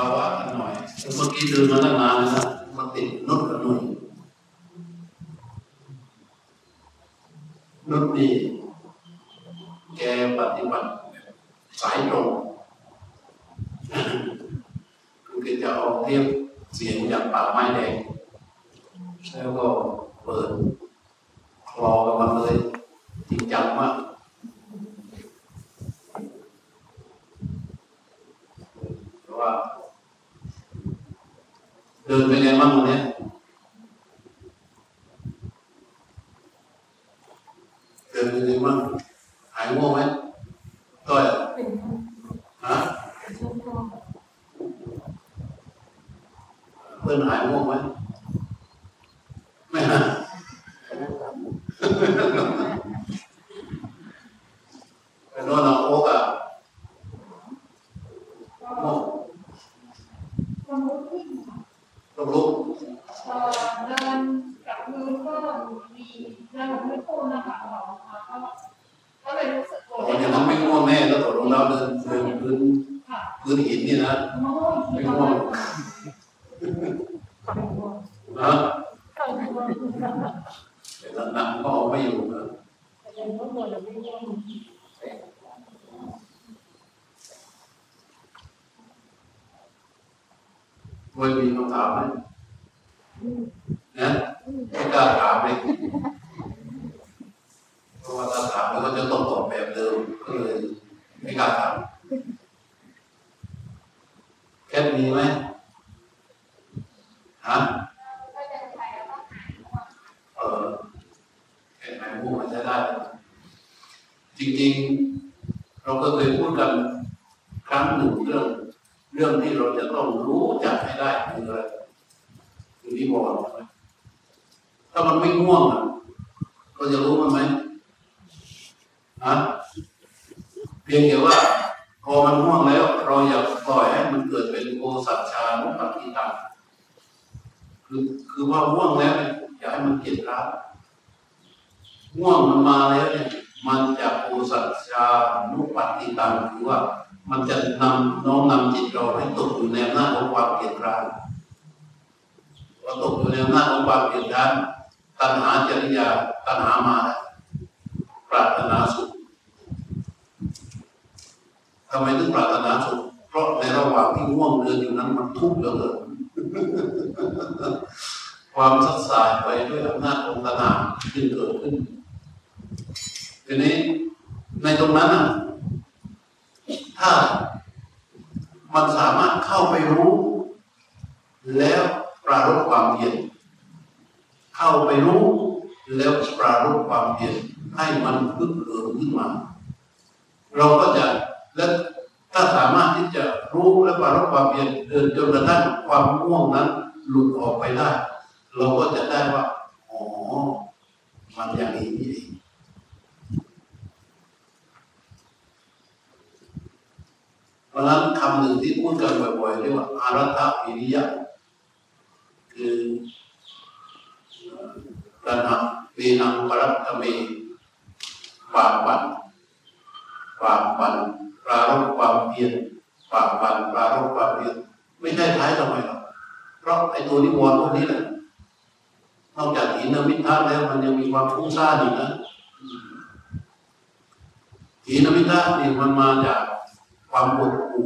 าวะกันหน่อยเมื่อกี้เดินมาตั้งนานแล้วมาติดนุดกับนุ่ยนุดนี่ อมันง่วงแล้ว เราอย่าปล่อยให้มันเกิดเป็นโอสัจชานุปัฏิตังคือคือว่าง่วงแล้วอย่าให้มันเกียดร้าวง่วงมันมาแล้วเนี่ยมันจะโอสัจชานุปัฏิตังคือว่ามันจะนำน้อมนำจิตเราให้ตกอยู่ในอำนาจของความเกลียดร้านพอตกอยู่ในอำนาจของความเกลียดร้านตัณหาจริยาตัณหามาปรารถนาสุข ทำไมถึงปรารถนาสุข เพราะในระหว่างที่ง่วงเดินอยู่นั้นมันทุกข์เหลือเกินความสัดสายไปด้วยอำนาจของตัณหาที่เกิดขึ้นทีนี้ในตรงนั้นถ้ามันสามารถเข้าไปรู้ แล้วปรารบความเพียรเข้าไปรู้ แล้วปรารบความเพียรให้มันพึ่งเกิดขึ้นมา เราก็จะ และถ้าสามารถที่จะรู้และปรารบความเพียรเดินจนกระทั่งความง่วงนั้น หลุดออกไปได้ เราก็จะได้ว่าอ๋อมันอย่างนี้นี่เองเพราะนั้นคำหนึ่งที่พูดกันบ่อยๆเรียกว่าอารัตวิริยะคือระนับปีนังปรัตเมฝ่าฟันฝ่าฟันป รารบความเพียรฝ่าฟันปรารบความเพียรไม่ใช่ท้ายทำไมหรอกเพราะไอ้ตัวนิวรณ์พวกนี้แหละนอกจากหินมิทะแล้วมันยังมีความฟุ้งซ่านอีกนะหินมิทะนี่มันมาจากความปวดหู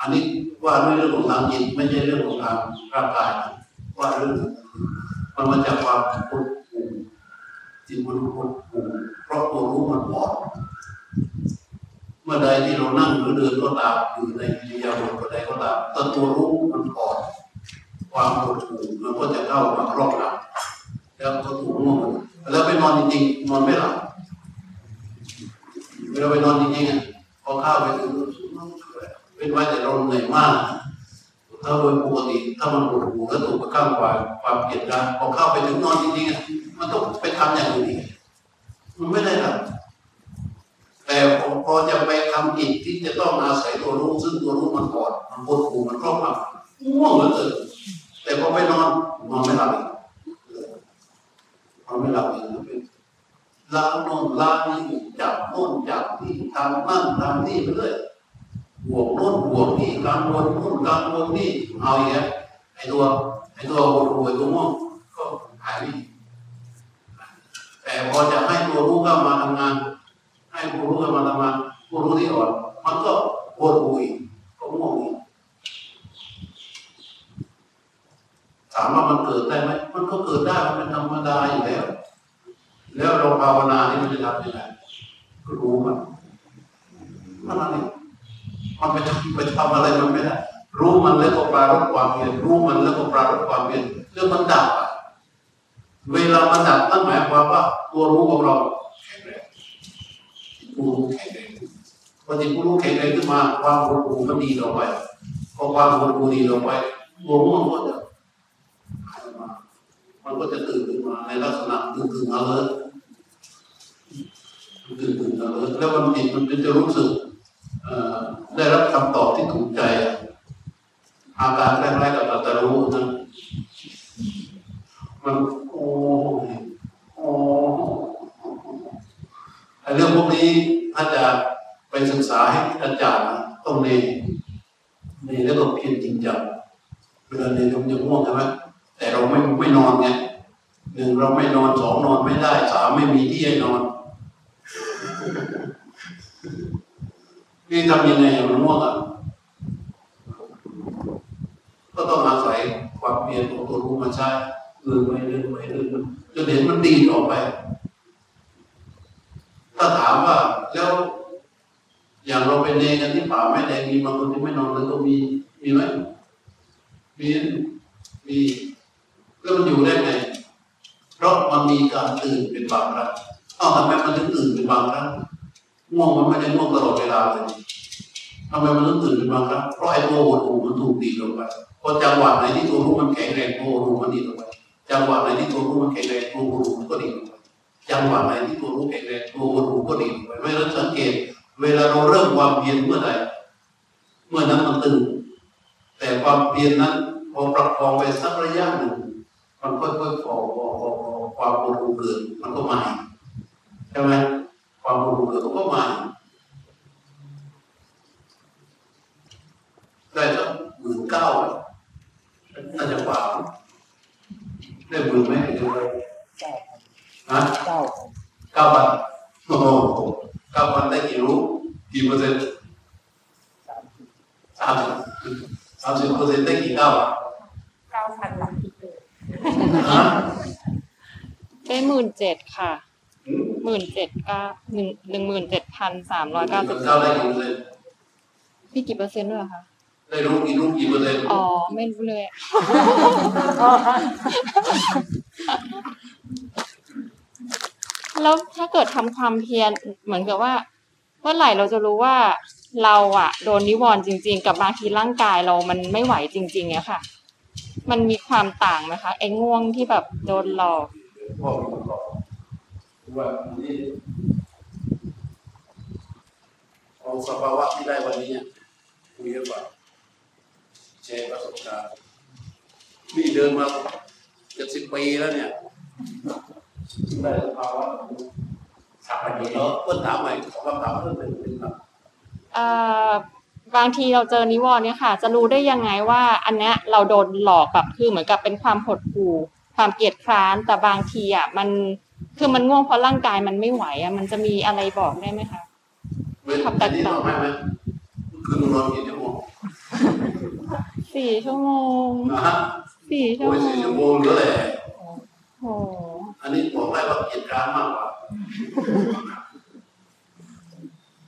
อันนี้ว่าด้วยเรื่องของทางจิตไม่ใช่เรื่องของทางร่างกายว่าเรื่องมันมาจากความปวดหูจิตมันปวดหูเพราะตัวรู้มันบอด มื่อใดที่เรานั่งหรือเดินก็ตามอยู่ในอิริยาบถใดก็ตามแต่ตัวรู้มันบอดความปวดหูมันก็จะเข้ามาครอบงำแล้วก็ถูกง่วงแล้วไปนอนจริงๆนอนไม่หลับเวลาไปนอนจริงๆพอข้าไปถึงเป็นไว้แต่เราเหนื่อยมากถ้าโดยปกติถ้ามันปวดหัวก็ถูกประข้ามความความเกลียดกันพอเข้าไปถึงนอนจริงๆมันต้องไปทำอย่างอื่นอีกมันไม่ได้หรอกแต่พ พอจะไปทำกิจที่จะต้องอาศัยตัวรู้ซึ่งตัวรู้มันกอดมันปวดหัวมันครอบงำง่วงเหลือเกินแต่พอไปนอนนอนไม่หลับอีกนอนไม่หลับอีกเป็นล้างน่นล้างนี่จับโน่นจับนี่ทำนั่นทำนี่ไปเรื่อยห่วงโน่นห่วงนี่กังวลโน่นกังวลนี่เอาอย่างเงี้ยไอ้ตัวไอ้ตัวโหดหูไอ้ตัวง่วงก็หายไปแต่พอจะให้ตัวรู้เข้ามาทำงาน ให้ผู้รู้เข้ามาทำงาผู้รู้ที่อ่อนมันก็โหดหูอีกก็ง่วงอีกถามว่ามันเกิดได้ไหมมันก็เกิดได้มันเป็นธรรมดาอยู่แล้ว แล้วเราภาวนานี่มันจะทำยังไงก็รู้มันมันอะไรมันไปทำไปทำอะไรมันไม่ได้รู้มันแล้วก็ปรารบความเพียรรู้มันแล้วก็ปรารบความเพียรเรื่องมันดับอะเวลามันดับนั่นหมายความว่า ตัวรู้ของเรา ผู้รู้แข็งแรงพอที่ผู้รู้แข็งแรงขึ้นมา ความรู้มันดีต่อไปพอความรู้ดีต่อไปตัวรู้มันก็จะหายมา มันก็จะตื่นขึ้นมาในลักษณะตื่นตื่นมาเลยตื่นตื่นมาเลยแล้วมันจิตมันจะรู้สึกได้รับคำตอบที่ถูกใจ อาการแรกๆกับเราจะรู้นะมันโอ้โอ้ เรื่องพวกนี้ถ้าจะไปศึกษาให้อาจารย์ต้องเรียนเรียนแล้วก็เพียรจริงจังเวลาเรียนมันจะง่วงใช่ไหมแต่เราไม่ไม่นอนไงหนึ่งเราไม่นอนสองนอนไม่ได้สามไม่มีที่ให้นอนนี่ทำยังไงมันง่วงอะก็ต้องอาศัยความเพียรของตัวรู้มาใช้เรื่อยๆเรื่อยๆเรื่อยจนเห็นมันดีต่อไป ถ้าถามว่าแล้วอย่างเราไปเนกันที่ป่าไม่แดงมีบางคนที่ไม่นอนเลยก็มีมีไหมมีมีแล้วมันอยู่ได้ไง เพราะมันมีการตื่นเป็นบางครั้งเอ้าทำไมมันถึงตื่นเป็นบางครั้งง่วงมันไม่ได้ง่วงตลอดเวลาเลยทำไมมันถึงตื่นเป็นบางครั้งเพราะไอ้ตัวหดหูมันถูกดีลงไปพอจังหวะไหนที่ตัวรู้มันแข็งแรงตัวรู้มันดีลงไปจังหวะไหนที่ตัวรู้มันแข็งแรงตัวรู้มันก็ดีลงไป จังหวะไหนที่ตัวรู้แข็งแรงตัวรู้ก็ดีลงไปไม่ต้องสังเกต เวลาเราเริ่มความเพียรเมื่อใดเมื่อนั้นมันตื่นแต่ความเพียรนั้นพอประคองไปสักระยะหนึ่ง มันค่อยๆฟอฟอฟอความปวดหูเกิดมันก็มาใช่ไหมความปวดหูเกิดมันก็มาได้สักหมื่นเก้าน่าจะกว่าได้หมื่นไหมเดี๋ยว เราฮะเก้าเก้าพันโอ้โหเก้าพันได้กี่รู้กี่เปอร์เซ็นต์สามสิบสามสิบสามสิบเปอร์เซ็นต์ได้กี่เก้าเก้าพันหลักฮะได้หมื่นเจ็ดค่ะอืมหมื่นเจ็ดเก้าหนึ่งหนึ่งหมื่นเจ็ดพันสามร้อยเก้าสิบเก้าได้กี่เปอร์เซ็นต์พี่กี่เปอร์เซ็นต์ด้วยคะได้รู้กี่รู้กี่เปอร์เซ็นต์อ๋อไม่รู้เลย แล้วถ้าเกิดทำความเพียรเหมือนกับว่าเมื่อไหร่เราจะรู้ว่าเราอะโดนนิวรณ์จริง ๆ กับบางทีร่างกายเรามันไม่ไหวจริงๆอะค่ะ มันมีความต่างไหมคะไอ้ง่วงที่แบบโดนหลอกว่านี่เอาสภาวะที่ได้วันนี้เนี่ยคุยกันว่าแชร์ประสบการณ์นี่เดินมาเจ็ดสิบปีแล้วเนี่ย ได้สภาวะถามไปแล้วเพิ่นถามใหม่ขอคำถามเพิ่มเป็นเป็นครับเอ่อบางทีเราเจอนิวรณ์เนี่ยค่ะ จะรู้ได้ยังไงว่า อันเนี้ยเราโดนหลอกแบบคือเหมือนกับเป็นความหดหู่ความเกลียดคร้านแต่บางทีอะมันคือมันง่วงเพราะร่างกายมันไม่ไหวอะมันจะมีอะไรบอกได้ไหมคะเว้นอันนี้ตอบให้ไหมคืนนอนกี่ชั่วโมงสี่ชั่วโมงนะฮะสี่ชั่วโอ้ยโมสี่งชั่วโมงเหลือแหละโอ้โหอั นนี้บอกได้ว่าเกียรติการมากกว่า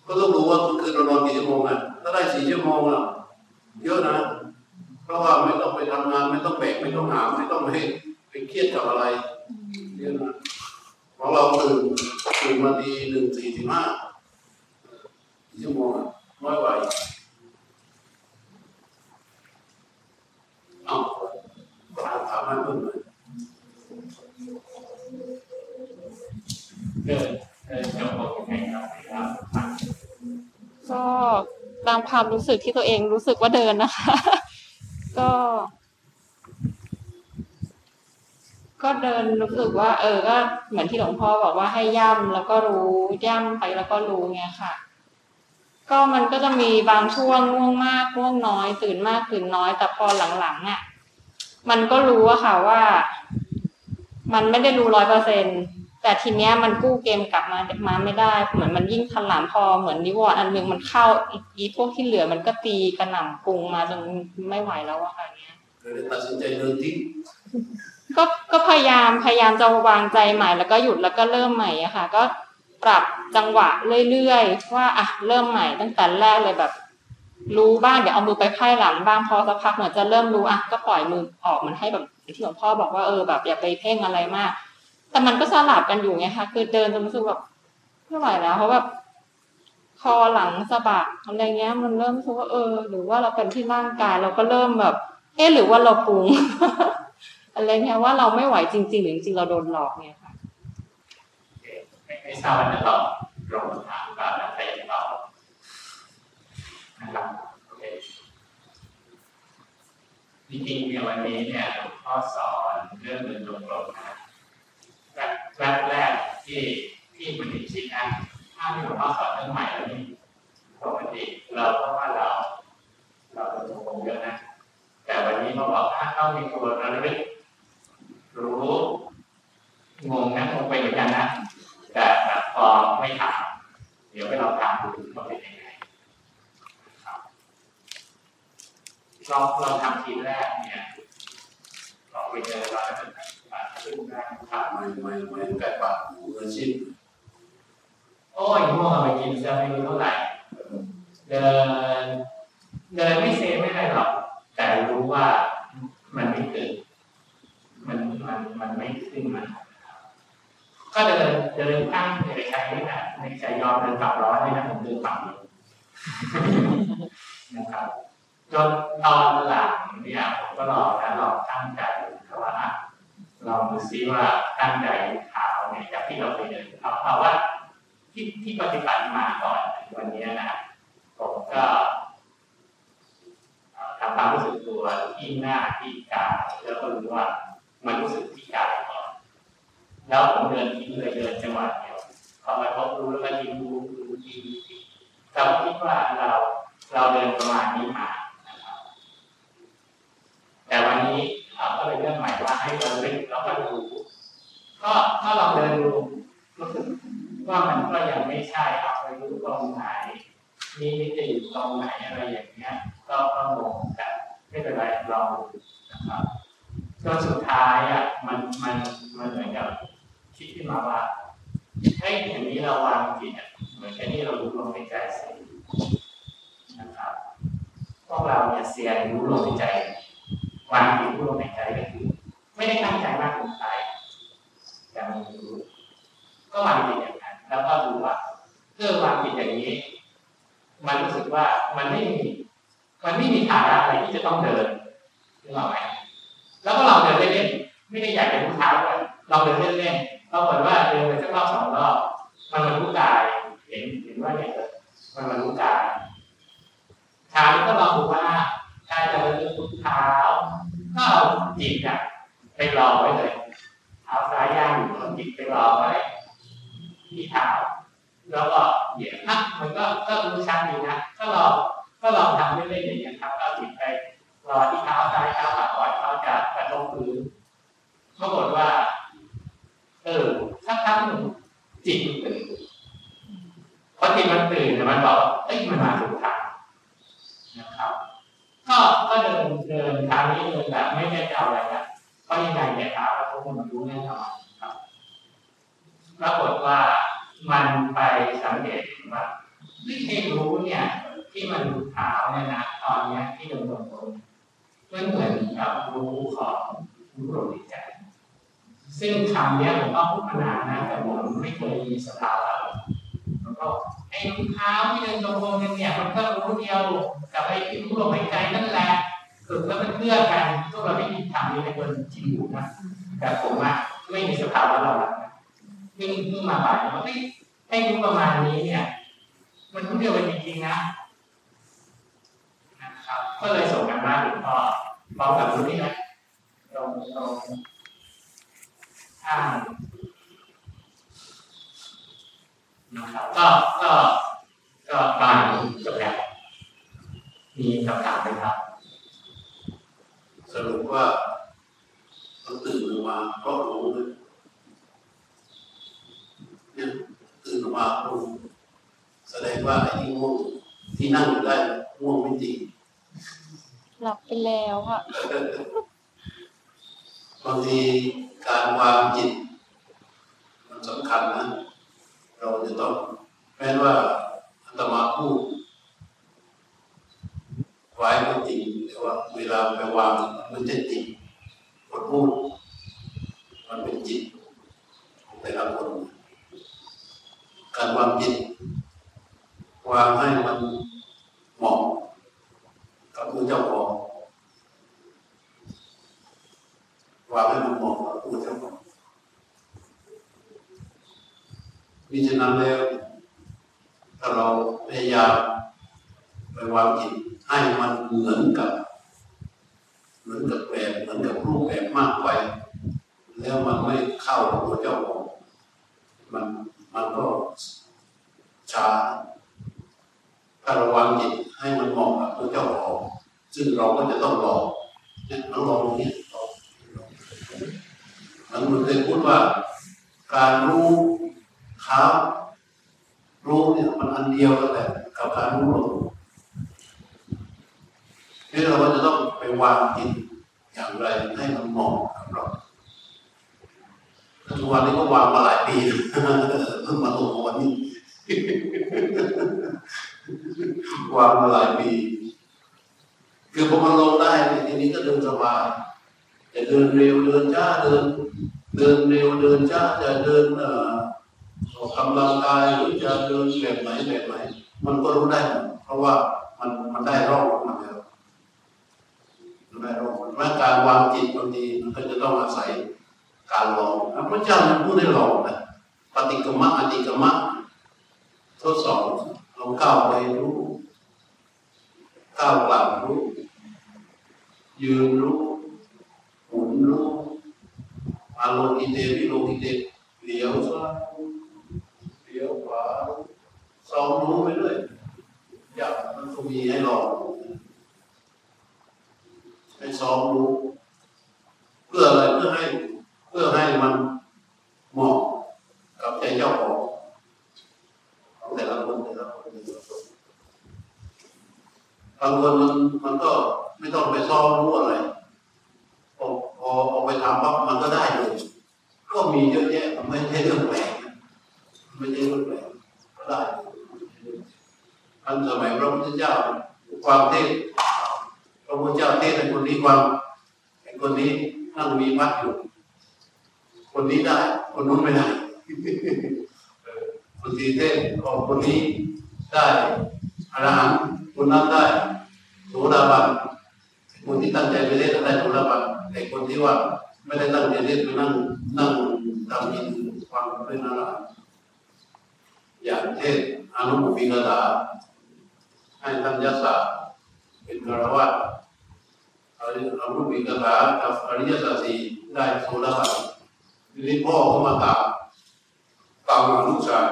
ก็ต้องรู้ว่าคุณคืนเรานอนกี่ชั่วโมงอะถ้าได้สี่ชั่วโมงอะเยอะนะ เพราะว่าไม่ต้องไปทำงาน ไม่ต้องแบกไม่ต้องหามไม่ต้องไปไปเครียดกับอะไรเยอะนะของเราตื่นตื่นมาทีหนึ่งสี่สิบห้าชั่วโมงน้อยกว่าอีกเอ้าถามให้เพิ่มหน่อย ก็ตามความรู้สึกที่ตัวเองรู้สึกว่าเดินนะคะ ก็ ก็เดินรู้สึกว่า เออ ก็เหมือนที่หลวงพ่อบอกว่าให้ย่ำแล้วก็รู้ย่ำไปแล้วก็รู้ไงค่ะ ก็มันก็จะมีบางช่วงง่วงมากง่วงน้อย ตื่นมากตื่นน้อยแต่พอหลังๆอะมันก็รู้อะค่ะว่า มันไม่ได้รู้ร้อยเปอร์เซ็น แต่ทีเนี้ยมันกู้เกมกลับมามาไม่ได้ เหมือนมันยิ่งทันหลังพอเหมือนนิวรณ์อันหนึ่งมันเข้าอีพวกที่เหลือมันก็ตีกระหน่ำปรุงมาจนไม่ไหวแล้วอะค่ะเนี้ยเลยตัดสินใจเดินทิ้งก็ก็พยายามพยายามจะวางใจใหม่แล้วก็หยุดแล้วก็เริ่มใหม่อะค่ะ ก็ปรับจังหวะเรื่อยๆว่าอะเริ่มใหม่ตั้งแต่แรกเลยแบบ รู้บ้างเดี๋ยวเอามือไปไพ่หลังบ้างพอสักพักเหมือนจะเริ่มรู้อะก็ปล่อยมือออกมันให้แบบที่หลวงพ่อบอกว่าเออแบบอย่าไปเพ่งอะไรมาก แต่มันก็สลับกันอยู่ไงคะคือเดินจนรู้สึกแบบไม่ไหวแล้วเพราะแบบคอหลังสะบักอะไรเงี้ย มันเริ่มรู้สึกว่าเออ หรือว่าเราเป็นที่ร่างกายเราก็เริ่มแบบ เออหรือว่าเราปรุงอะไรเงี้ยว่าเราไม่ไหวจริงๆหรือจริงๆเราโดนหลอกเนี่ยค่ะไม่ทราบว่าจะตอบตรงถามก็แล้วแต่จะตอบนะครับโอเคจริงๆเนี่ยวันนี้เนี่ยหลวงพ่อสอนเรื่องเดินจงกรมนะ แรกแรกแรกที่ที่มันจริงๆนะถ้าที่หลวงพ่อสอนเรื่องใหม่แล้วนี่ปกติเราเพราะว่าเรา เราเดินจงกรมเยอะนะ แต่วันนี้เขาบอกถ้าต้องมีตัวระลึกรู้งงนะงงไปเหมือนกันนะแต่แบบพอไม่ถามเดี๋ยวไปลองถามดูว่าเป็นยังไงครับลองลองทำทีแรกเนี่ยลองไปเจอว่าจะแบบขึ้น ได้ครับไม่ไม่ไม่แปดบามืออาชีพโอ้ยง่วงเอาไปกินจะไม่รู้เท่าไหร่เดินเดินไม่เซฟไม่ได้หรอกแต่รู้ว่ามันไม่ตื่นมันมันมันไม่ขึ้นมาก็เดินเดินข้างในใจนี่นะในใจยอมเดินกลับร้อนนี่นะผมเดินกลับอยู่นะครับจนตอนหลังเนี่ยผมก็ลองนะลอตั้งใจเพราะว่าอะ ลองดูซิว่าตั้งใจเท้าเนี่ยจากที่เราไปเดินเอาเอาว่าที่ที่ปฏิบัติมาก่อนวันนี้นะผมก็ทำความรู้สึกตัวที่หน้าที่กายแล้วก็รู้ว่ามันรู้สึกที่กายก่อนแล้วผมเดินทิ้งเลยเดินจังหวะเดียวพอมาพบรู้แล้วก็ทิ้งรู้รู้ทิ้งรู้ทิ้งเราคิดว่าเราเราเดินประมาณนี้มานะครับแต่วันนี้ เราก็เลยเรื่องใหม่ว่าให้เราเล่นแล้วก็ดูก็ถ้าเราเดินดูรู้สึกว่ามันก็ยังไม่ใช่เอาไปรู้ตรงไหนมีมิติอยู่ตรงไหนอะไรอย่างเงี้ย ก็ก็งงแต่ไม่เป็นไรลองดูนะครับจนสุดท้ายอะมันมันมันเหมือนกับคิดขึ้นมาว่าเฮ้ยอย่างนี้เราวางจิตอะเหมือนแค่นี้เรารู้ลมหายใจสินะครับพวกเราเนี่ยเสียรู้ลมหายใจ วางจิตรู้ลมหายใจก็คือไม่ได้ตั้งใจมากเกินไปแต่มันรู้ก็วางจิตอย่างนั้น แล้วก็รู้ว่าเพื่อวางจิตอย่างนี้ มันรู้สึกว่ามันไม่มีมันไม่มีฐานะอะไรที่จะต้องเดินนึกออกไหมแล้วก็เราเดินเล่นๆไม่ได้อยากจะรู้เท้าด้วยเราเดินเล่นๆปรากฏว่าเดินไปสักรอบสองรอบมันมารู้กาย เห็นเห็นว่าเนี่ยมันมารู้กายเช้านี้ก็ลองดูว่ากายจะเดินทุกเท้าก็เอา จิตอะไปรอไว้เลยเท้าซ้ายย่างอยู่ก็จิตไปรอไว้ที่เท้าแล้วก็เหยียบอะมันก็ก็รู้ชัดดีนะก็ลองก็ลองทำเล่นๆอย่างนี้ครับก็จิตไปรอที่เท้าซ้ายเท้าขวาก่อนเขาจะกระทบพื้นปรากฏว่า เออสักพักหนึ่งจิตมันตื่นพอจิตมันตื่นเนี่ยมันบอกเอ้ยมันมาถูกทางนะครับก็ก็เดินเดินทางนี้เดินแบบ เอาอะไรนะเพราะยังไงเนี่ยเท้าเราคงมันรู้แน่นอนครับปรากฏว่ามันไปสังเกตว่าที่ที่รู้เนี่ยที่มันรู้เท้าเนี่ยนะตอนเนี้ยที่เดินตรงๆมันเหมือนกับรู้ของรู้ลมหายใจซึ่งคำเนี้ยผมก็พูดมานานนะแต่ผมไม่เคยมีสภาวะแล้วก็ไอ้รองเท้าที่เดินตรงๆเนี่ยมันก็รู้เดียวกับไอ้รู้ลมหายใจนั่นแหละึกแล้วมันเพื่อกันพวกเราไม่มีทำนี้ในคนจริงอยู่นะแต่ผมอะไม่มีสภาวะเราละเพิ่งเพิ่งมาบ่ายว่าให้ให้รู้ประมาณนี้เนี่ย มันรู้เดียวกันจริงๆนะนะครับ ก็เลยส่งกันบ้านหลวงพ่อพร้อมกับรู้นี่นะตรงตรงข้านะครับก็ก็ก็ปานจบแล้วมีคำถามไหมครับ สรุปว่าต้องตื่นมาเพราะรู้เลยเนี่ยตื่นมารู้แสดงว่าไอ้ที่ง่วงที่นั่งอยู่ได้ง่วงไม่จริงหลับไปแล้วค่ะบางทีการวางจิตมันสำคัญนะ เราจะต้องแม้ว่าอาตมาพูด ไว้ก็จริงแต่ว่าเวลาไปวางมันจะจริงคนพูดมันเป็นจิตของแต่ละคนการวางจิตวางให้มันเหมาะกับผู้เจ้าของวางให้มันเหมาะกับผู้เจ้าของมิฉะนั้นแล้วถ้าเราพยายามไปวางจิต ให้มันเหมือนกับเหมือนกับแบบเหมือนกับรูปแบบมากไป แล้วมันไม่เข้าตัวเจ้าของมันมันก็ช้าถ้าเราวางจิตให้มันเหมาะกับตัวเจ้าของซึ่งเราก็จะต้องรอเนี่ยต้องรอตรงนี้รอมันเหมือนเคยพูดว่า การรู้เท้ารู้เนี่ยมันอันเดียวกันแหละกับการรู้ลม นี่เราก็จะต้องไปวางจิตอย่างไรให้มันเหมาะกับเราทุกวันนี้ก็วางมาหลายปีเพิ่งมาลงวันนี้วางมาหลายปีคือพอมันลงได้ทีนี้ก็เดินสบายจะเดินเร็วเดินช้าเดิน เดินเร็วเดินช้าจะเดินเอ่อออกกำลังกายหรือจะเดินแบบไหนแบบไหนมันก็รู้ได้ เพราะว่ามันมันได้รอบของมันแล้ว ได้รอบของมันว่าการวางจิตบางทีมันก็จะต้องอาศัยการลองพระเจ้ามันพูดให้ลองนะปฏิกรรมะอติกรรมะทดสอบลองก้าวไปรู้ก้าวกลับรู้ ยืนรู้หมุนรู้อารมณ์กิเตวิโลกิเตเหลียวซ้ายเหลียวขวาซ้อมรู้ไปเรื่อยอยากมันก็มีให้ลอง ให้ซ้อมรู้ เพื่ออะไรเพื่อให้ เพื่อให้มันเหมาะกับใจเจ้าของของแต่ละคนแต่ละคนแต่ละคนบางคนมันมันก็ไม่ต้องไปซ้อมรู้อะไรพอพอเอาไปทำปั๊บมันก็ได้เลย ก็มีเยอะแยะมันไม่ใช่เรื่องแปลกไม่ใช่เรื่องแปลกก็ได้ทันสมัยพระพุทธเจ้าความเทศ ระพุทธเจ้าเทศน์ให้คนนี้ฟังไอ้คนนี้นั่งมีมัดอยู่ คนนี้ได้ คนนู้นไม่ได้คนที่เทศน์ก็คนนี้ได้อรหันต์คนนั้นได้โสดาบันคนที่ตั้งใจไปเล่นได้โสดาบันไอ้คนที่ว่าไม่ได้ตั้งใจเล่นไปนั่งนั่งทำยินฟังเป็นอะไรอย่างเทศอนุปปิกถาให้ท่านยศาเป็นคารวะ อนุปปิกถากับอริยสัจสี่ได้โสดาบันทีนี้พ่อเขามาตามตามมาลูกชาย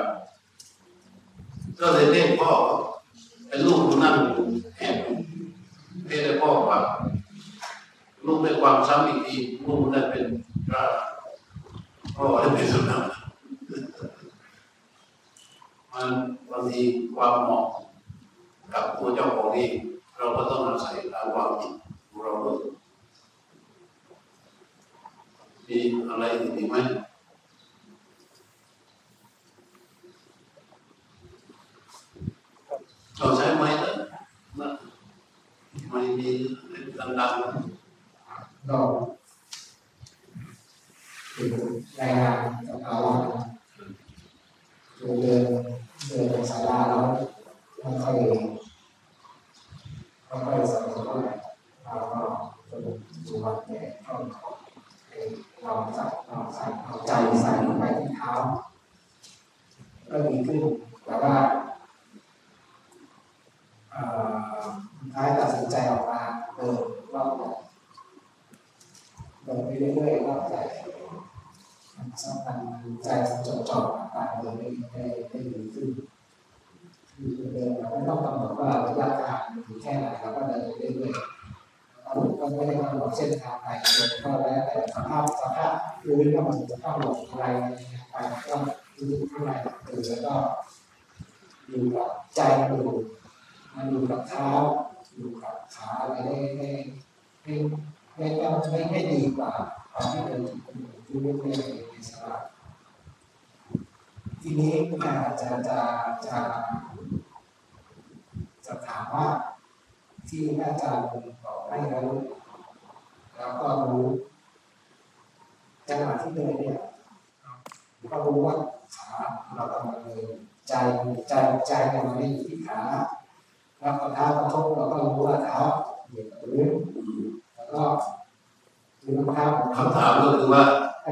ก็เลยเรียกพ่อเป็นลูกนั่งอยู่แอบเรียกพ่อว่าลูกได้ความซ้ำอีกทีลูกได้เป็นพระพ่อได้เป็นสุนัขมันบางทีความเหมาะกับตัวเจ้าของเองเราก็ต้องอาศัยการวางจิตของเราด้วยมีอะไรอีกไหมเราใช้ไม้แล้วนะไม้มีดัง ๆนะก็เป็นรายงานสภาวะเดินเดินเดินไปศา เราก็สรุปดูว่าเนี่ยก็เราจับเราใส่เอาใจใส่ลงไปที่เท้าก็ดีขึ้นแต่ว่าเอ่อท้ายตัดสินใจออกมาเดินรอบใหญ่เดินไปเรื่อยๆรอบใหญ่สักพักใจจดจ่อการเดินได้ได้ด้ดีขึ้นอยู่เดินเราไม่ต้องกำหนดว่าระยะทางอยู่แค่ไหนเราก็เดินเรื่อยๆ เราก็ไม่ได้กำหนดเส้นทางไปเดินก็แล้วแต่สภาพสภาพพื้นก็มันจะต้องหลงอะไรไปก็อยู่ข้างในคือแล้วก็อยู่กับใจมันอยู่มันอยู่กับเท้าอยู่กับขาอะไรได้ได้ไม่ไม่ต้องไม่ไม่ดีกว่าตอนที่เดินอยู่เรื่อยๆในสภาพทีนี้อาจจะจะจะจะถามว่า ที่อาจารย์บอกให้เราแล้วก็รู้จังหวะที่เดินเนี่ยก็รู้ว่าขาเรากำลังเดินใจใจใจเนี่ยมันไม่อยู่ที่ขาแล้วพอเท้ากระทบเราก็รู้ว่าเท้าเหยียบพื้นแล้วก็คือรองเท้าของคำถามก็คือว่า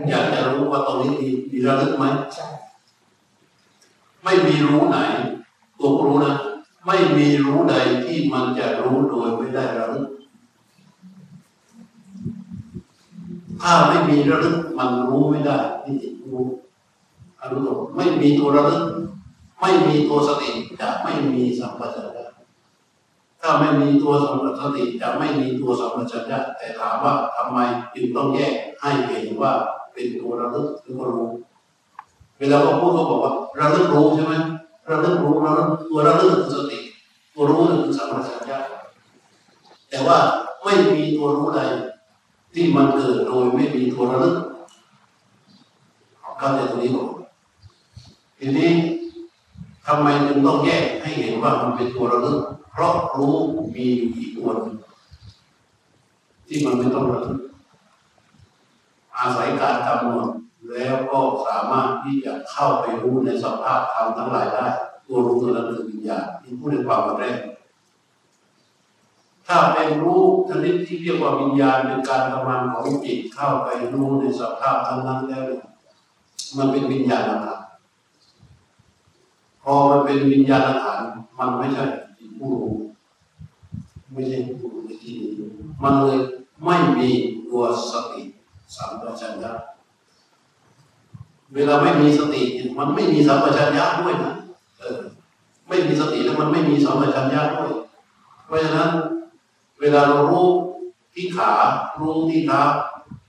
อยากจะรู้ว่าตรงนี้มีมีระลึกไหมใช่ไม่มีรู้ไหน ตัวรู้นะ ไม่มีรู้ใดที่มันจะรู้โดยไม่ได้ระลึก ถ้าไม่มีระลึกมันรู้ไม่ได้นี่จิตรู้อนุโลมไม่มีตัวระลึก ไม่มีตัวสติจะไม่มีสัมปชัญญะถ้าไม่มีตัวสัมปสติจะไม่มีตัวสัมปชัญญะแต่ถามว่าทำไมจึงต้องแยกให้เห็นว่าเป็นตัวระลึกหรือว่ารู้เวลาเขาพูดเขาบอกว่าระลึกรู้ใช่ไหม ระลึกรู้เระลึกตัวระลึกคือสติตัวรู้คือสัมปชัญญะแต่ว่าไม่มีตัวรู้ใดที่มันเกิดโดยไม่มีตัวระลึกเข้าใจตรงนี้ก่อนทีนี้ทำไมจึงต้องแยกให้เห็นว่ามันเป็นตัวระลึก เพราะรู้มีอยู่อีกตัวนึงที่มันไม่ต้องระลึกอาศัยการกำหนด แล้วก็สามารถที่จะเข้าไปรู้ในสภาพธรรมทั้งหลายได้ตัวรู้ตัวนั้นคือวิญญาณที่พูดในความแรกถ้าเป็นรู้ชนิดที่เรียกว่าวิญญาณเป็นการทำงานของจิตเข้าไปรู้ในสภาพทั้งนั้นแล้วมันเป็นวิญญาณขันพอมันเป็นวิญญาณขันมันไม่ใช่จิตผู้รู้ไม่ใช่ผู้รู้ในที่นี้มันเลยไม่มีตัวสติสัมปชัญญะ เวลาไม่มีสติมันไม่มีสัมปชัญญะด้วยนะเออ ไม่มีสติแล้วมันไม่มีสัมปชัญญะด้วย เพราะฉะนั้น เวลาเรารู้ที่ขารู้ที่เท้า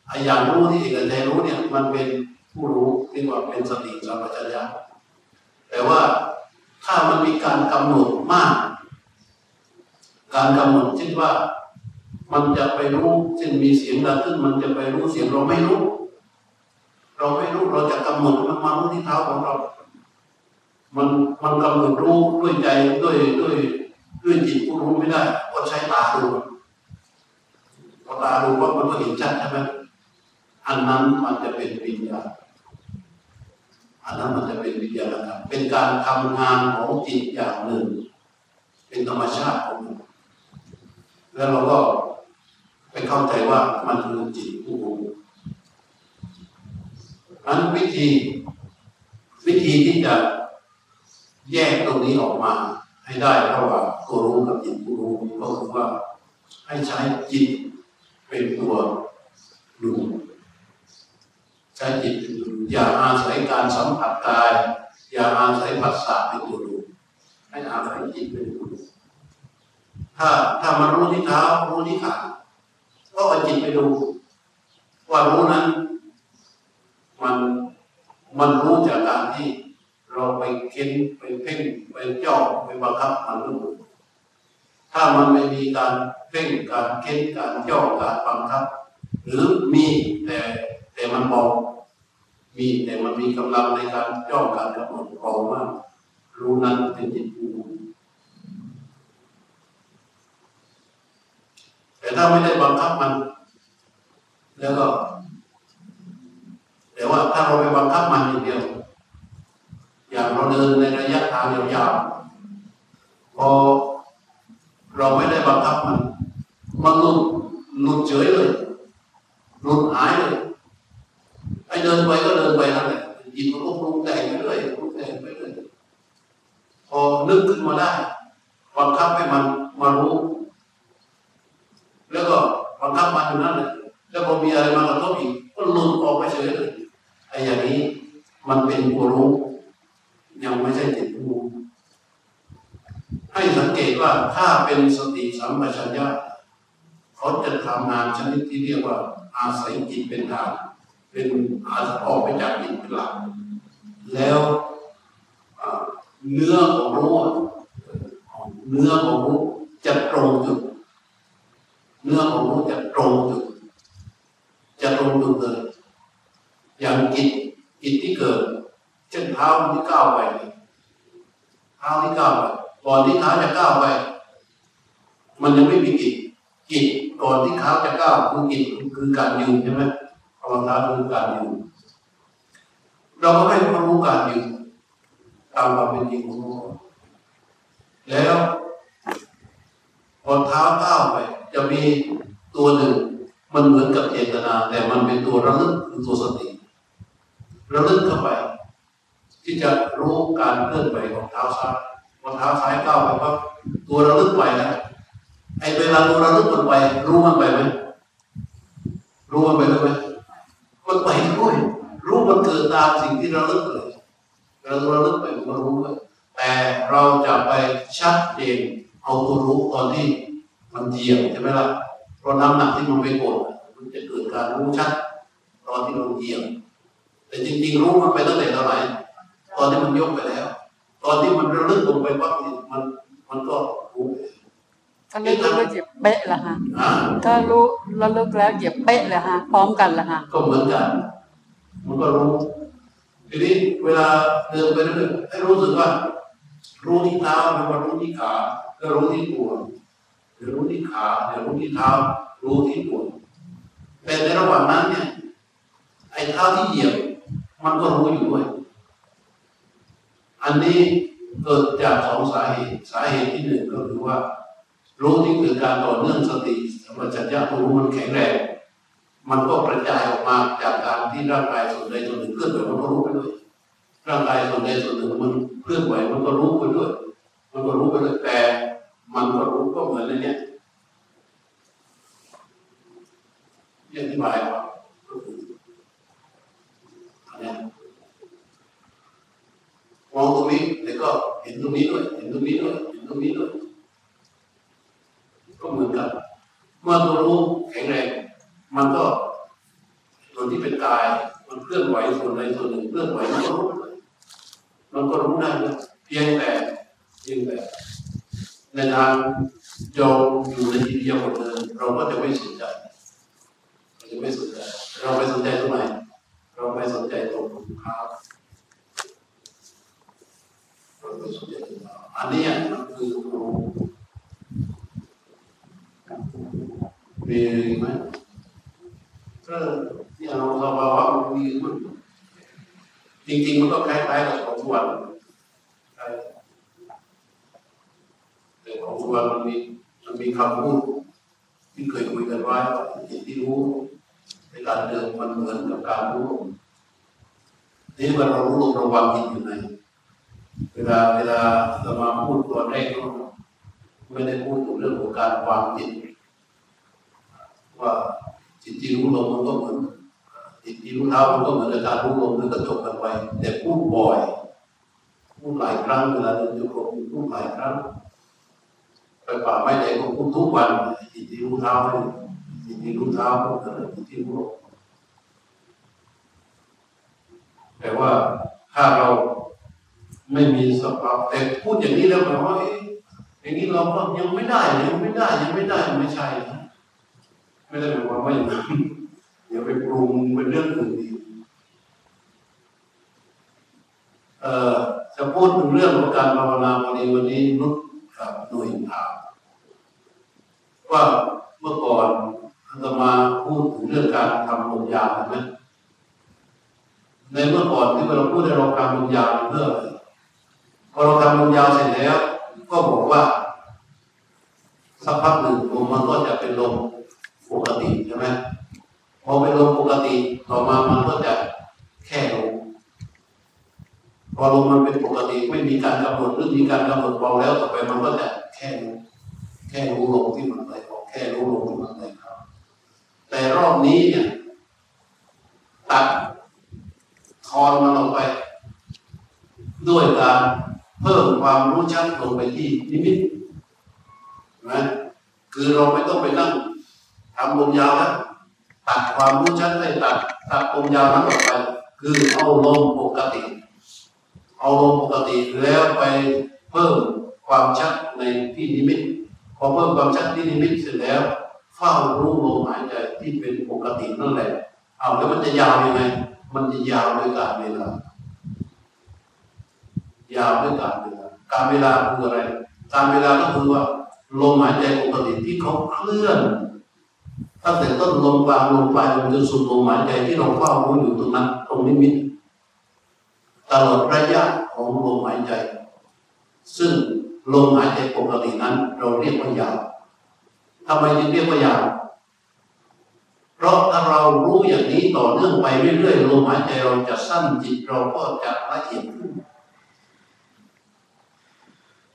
ไอ้อย่างรู้ที่เอกใจรู้เนี่ย มันเป็นผู้รู้ที่ว่าเป็นสติสัมปชัญญะแต่ว่าถ้ามันมีการกำหนดมาก การกำหนดเช่นว่า มันจะไปรู้เช่นมีเสียงดังขึ้น มันจะไปรู้เสียงเราไม่รู้ เราไม่รู้เราจะกำหนดมันมารู้ที่เท้าของเรา มันมันกำหนดรู้ด้วยใจด้วยด้วยด้วยจิตผู้รู้ไม่ได้ ก็ใช้ตาดูพอตาดูว่ามันก็เห็นชัดใช่ไหมอันนั้นมันจะเป็นวิญญาณอันนั้นมันจะเป็นวิญญาณเป็นการทำงานของจิตอย่างหนึ่ง เป็นธรรมชาติของมันแล้วเราก็ไปเข้าใจว่ามันคือจิตผู้รู้ อันวิธีวิธีที่จะแยกตรงนี้ออกมา ให้ได้ระหว่างตัวรู้กับจิตผู้รู้ก็คือว่าให้ใช้จิตเป็นตัวดูใช้จิตเป็นตัวดูอย่าอาศัยการสัมผัสกาย อย่าอาศัยภาษาเป็นตัวดูให้อาศัยจิตเป็นตัวดูถ้าถ้ามันรู้ที่เท้ารู้ที่ขาก็เอาจิตไปดูว่ารู้นั้น มันมันรู้จากการที่เราไปเค้นไปเพ่งไปจ้องไปบังคับมันรู้ถ้ามันไม่มีการเพ่งการเค้นการจ้องการบังคับ หรือมีแต่แต่มันเบามีแต่มันมีกำลังในการจ้องการกำหนดเบามากรู้นั้นเป็นจิตผู้รู้แต่ถ้าไม่ได้บังคับมัน แล้วก็ แต่ว่าถ้าเราไปบังคับมันอย่างเดียว อย่างเราเดินในระยะทางยาวๆพอเราไม่ได้บังคับมัน มันหลุดหลุดเฉยเลยหลุดหายเลยไอ้เดินไปก็เดินไปนั่นแหละจิตมันก็ปรุงแต่งไปเรื่อยปรุงแต่งไปเรื่อยพอนึกขึ้นมาได้บังคับให้มันมารู้ แล้วก็บังคับมันอยู่นั่นเลยแล้วพอมีอะไรมากระทบอีกก็หลุดออกไปเฉยเลยไอ้อย่างนี้มันเป็นผู้รู้ ยังไม่ใช่จิตผู้รู้ ถ้าเป็น สัมปชัญญะเขาจะทำงานชนิดที่เรียกว่า อาศัยจิตเป็นฐานเป็นอาออกไปจากจิตเป็นหลักแล้วเนื้อของรู้เนื้อของรู้จะตรงจุดเนื้อของรู้จะตรงจุดจะตรงจุดเลยอย่างจิตจิตที่เกิดเช่นเท้าที่ก้าวไปเท้าที่ก้าวไปก่อนที่เท้าจะก้าวไป มันยังไม่มีจิตจิตก่อนที่เท้าจะก้าวคือจิตคือการยืนใช่ไหมรองเท้าคือการยืนเราก็ให้ความรู้การยืนตามความเป็นจริงของเราแล้วพอเท้าก้าวไป จะมีตัวหนึ่ง มันเหมือนกับเจตนา แต่มันเป็นตัวระลึกคือตัวสติระลึกเข้าไป ที่จะรู้การเคลื่อนไหวของเท้าซ้ายพอเท้าซ้ายก้าวไปก็ตัวระลึกไปนะ ไอ้เวลาตัวระลึกมันไปรู้มันไปไหมรู้มันไปไหมมันไปด้วยรู้มันเกิดตามสิ่งที่เราลึกเลยเราเราลึกไปมันรู้เลยแต่เราจะไปชัดเจนเอาตัวรู้ตอนที่มันเยียบใช่ไหมล่ะเพราะน้ำหนักที่มันไปกดมันจะเกิดการรู้ชัดตอนที่เราเยียบแต่จริงๆรู้มันไปตั้งแต่เท่าไหร่ตอนที่มันยกไปแล้ว ตอนที่มันระลึกลงไปปั๊บมันมันก็รู้ ถ้าลึกแล้วเหยียบเป๊ะละฮะถ้ารู้ระลึกแล้วเหยียบเป๊ะเลยฮะพร้อมกันละฮะก็เหมือนกัน มันก็รู้ทีนี้เวลาเดินไปเรื่อยๆให้รู้สึกว่า รู้ที่เท้าหรือว่ารู้ที่ขาก็รู้ที่ตัวหรือรู้ที่ขาหรือรู้ที่เท้า รู้ที่ตัวแต่ในระหว่างนั้นเนี่ยไอ้เท้าที่เหยียบ มันก็รู้อยู่ด้วย อันนี้เกิดจากสองสาเหตุสาเหตุที่หนึ่งก็คือว่า รู้ที่เกิดการต่อเนื่องสติสัมปชัญญะรู้มันแข็งแรง มันก็กระจายออกมาจากการที่ร่างกายส่วนใดส่วนหนึ่งเคลื่อนไหวมันก็รู้ไปด้วยร่างกายส่วนใดส่วนหนึ่งมันเคลื่อนไหวมันก็รู้ไปด้วย มันก็รู้ไปด้วยแต่มันก็รู้ก็เหมือนในนี้ที่อธิบายว่าอันนี้มองตรงนี้แต่ก็เห็นตรงนี้ด้วย เห็นตรงนี้ด้วย เห็นตรงนี้ด้วย ก็เหมือนกันเมื่อตัวรู้แข็งแรงมันก็ส่วนที่เป็นกาย มันเคลื่อนไหวส่วนใดส่วนหนึ่งเคลื่อนไหวมันก็รู้มันก็รู้ได้เพียงแต่เพียงแต่ในทางโยอยู่ในที่เดียวกันเลยเราก็จะไม่สนใจเราจะไม่สนใจเราไปสนใจตรงไหนเราไปสนใจตรงเท้าเราไปสนใจตรงเท้าอันนี้มันคือรู้ มีไหมก็เนี่เราสภาวะมันมีมันจริงๆมันก็คล้ายๆกับของสุวรรณแต่ของสุวรรณมันมีมันมีคำพูดที่เคยคุยกันไว้จิตที่รู้ในการเดินมันเหมือนกับการรู้นี่มันเรารู้ระวังจิตอยู่ไหนเวลาเวลาจะมาพูดตัวแรกก็ไม่ได้พูดถึงเรื่องของการวางจิต ว่าจิตที่รู้ลมมันก็เหมือนจิตที่รู้เท้ามันก็เหมือนการรู้ลมมันก็จบกันไป แต่พูดบ่อยพูดหลายครั้งเวลาเดินโยกพูดหลายครั้งไปป่าไม่ได้ก็พูดทุกวันจิตที่รู้เท้าจิตที่รู้เท้าก็เกิดจิตที่รู้ลมแต่ว่าถ้าเราไม่มีสภาพแต่พูดอย่างนี้แล้วแปลว่าอย่างนี้เราก็ยังไม่ได้ยังไม่ได้ยังไม่ได้ไม่ใช่นะ ไม่ได้หมายความว่าอย่างนั้นอย่าไปปรุงเป็นเรื่องอื่นอีกเอ่อจะพูดถึงเรื่องของการภาวนาวันนี้วันนี้นุชกับหน่วยถามว่าเมื่อก่อนอาตมาพูดถึงเรื่องการทำลมยาใช่ไหมในเมื่อก่อนที่เราพูดในเราทำลมยาเพื่อพอเราทำลมยาเสร็จแล้ว ก็บอกว่าสักพักหนึ่งลมมันก็จะเป็นลม ปกติใช่ไหมพอเป็นลมปกติต่อมามันก็จะแค่ลมพอลมมันเป็นปกติไม่มีการกำหนดหรือมีการกำหนดเบาแล้วต่อไปมันก็จะแค่แค่รู้ลมที่มันไหลออกแค่รู้ลมที่มันไหลเข้าแต่รอบนี้เนี่ยตัดทอนมันออกไป ด้วยการเพิ่มความรู้ชัดลงไปที่นิมิตคือเราไม่ต้องไปนั่ง ทำลมยาวนะตัดความรู้ชัดให้ตัดตัดลมยาวนั้นออกไป คือเอาลมปกติ เอาลมปกติแล้วไปเพิ่มความชัดในที่นิมิตพอเพิ่มความชัดที่นิมิตเสร็จแล้วเฝ้ารู้ลมหายใจที่เป็นปกตินั่นแหละ เอาแล้วมันจะยาวยังไงมันจะยาวด้วยการเวลายาวด้วยการเวลาการเวลาคืออะไรการเวลาก็คือว่าลมหายใจปกติที่เขาเคลื่อน ตั้งแต่ต้นลมกลางลมปลายลมจนสุดลมหายใจที่เราเฝ้ารู้อยู่ตรงนั้นตรงนิมิตตลอดระยะของลมหายใจ ซึ่งลมหายใจปกตินั้น เราเรียกว่ายาวทำไมจึงเรียกว่ายาวเพราะถ้าเรารู้อย่างนี้ต่อเนื่องไปเรื่อยๆลมหายใจเราจะสั้นจิตเราก็จะละเอียดขึ้น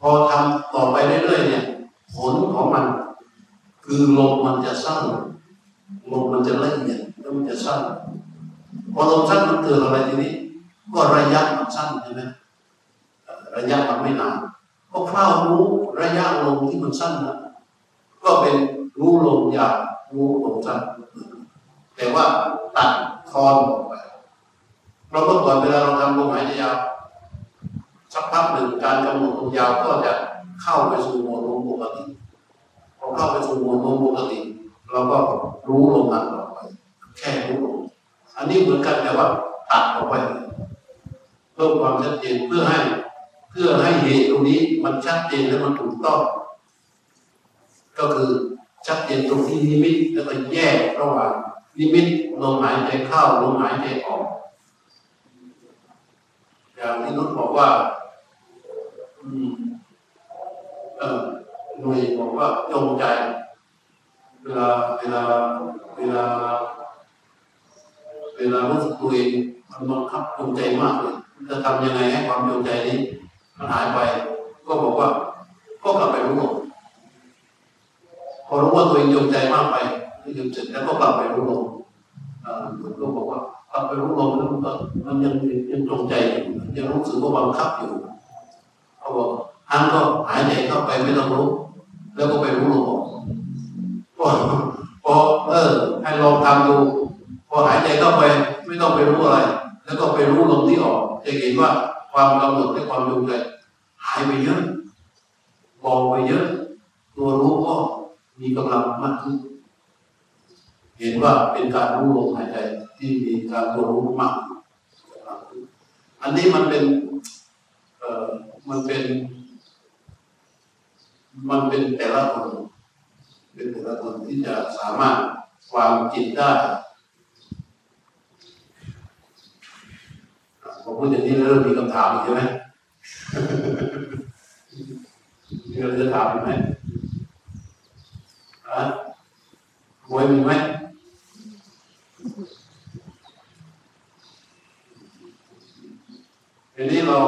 พอทำต่อไปเรื่อยๆเนี่ย ผลของมัน คือลมมันจะสั้นล มมันจะละเอียดแล้วมันจะสั้นพอลมสั้นมันเกิดอะไรทีนี้ ก็ระยะมันสั้นใช่ไหมระยะมันไม่นานก็เฝ้ารู้ระยะลมที่มันสั้นนะก็เป็นรู้ลมยาวรู้ลมสั้นแต่ว่าตัดทอนออกไปเราเมื่อก่อนเวลาเราทำลมหายใจยาวสักพักหนึ่งการกำหนดลมยาวก็จะเข้าไปสู่โมดลมปกติพอเข้าไปสู่โมดลมปกติ เราก็รู้ลมนั้นออกไปแค่รู้ลมอันนี้เหมือนกันแต่ว่าตัดออกไปเพิ่มความชัดเจนเพื่อให้ เพื่อให้เหตุตรงนี้มันชัดเจนและมันถูกต้อง ก็คือชัดเจนตรงที่นิมิตแล้วก็แยกระหว่างนิมิตลมหายใจเข้าลมหายใจออกอย่างที่นุชบอกว่าอืมเออหน่วยบอกว่าจงใจ เวลาเวลาเวลา เวลารู้สึกตัวเองมันบังคับจงใจมากเลยจะทำยังไงให้ความจงใจนี้มันหายไป ก็บอกว่า ก็กลับไปรู้ลมพอรู้ว่าตัวเองจงใจมากไปหยุดเสร็จแล้วก็กลับไปรู้ลมก็บอกว่ากลับไปรู้ลมแล้วมันก็มันยังยังจงใจอยู่ยังรู้สึกว่าบังคับอยู่เขาบอกอันก็หายใจเข้าไปไม่ต้องรู้ แล้วก็ไปรู้ลม พอพอเออ ให้ลองทำดูพอหายใจเข้าไปไม่ต้องไปรู้อะไร แล้วก็ไปรู้ลมที่ออก จะเห็นว่าความกำหนดและความจงใจหายไปเยอะเบาไปเยอะ ตัวรู้ก็มีกำลังมากขึ้นเห็นว่าเป็นการรู้ลมหายใจที่มีการตัวรู้มากอันนี้มันเป็นเอ่อมันเป็น มันเป็นแต่ละคน เป็นแต่ละคนที่จะสามารถวางจิตได้ผมพูดอย่างนี้แล้วเริ่มมีคำถามใช่ไหมมีอะไรจะถามไหมอะหวยมีไหมทีนี้เรา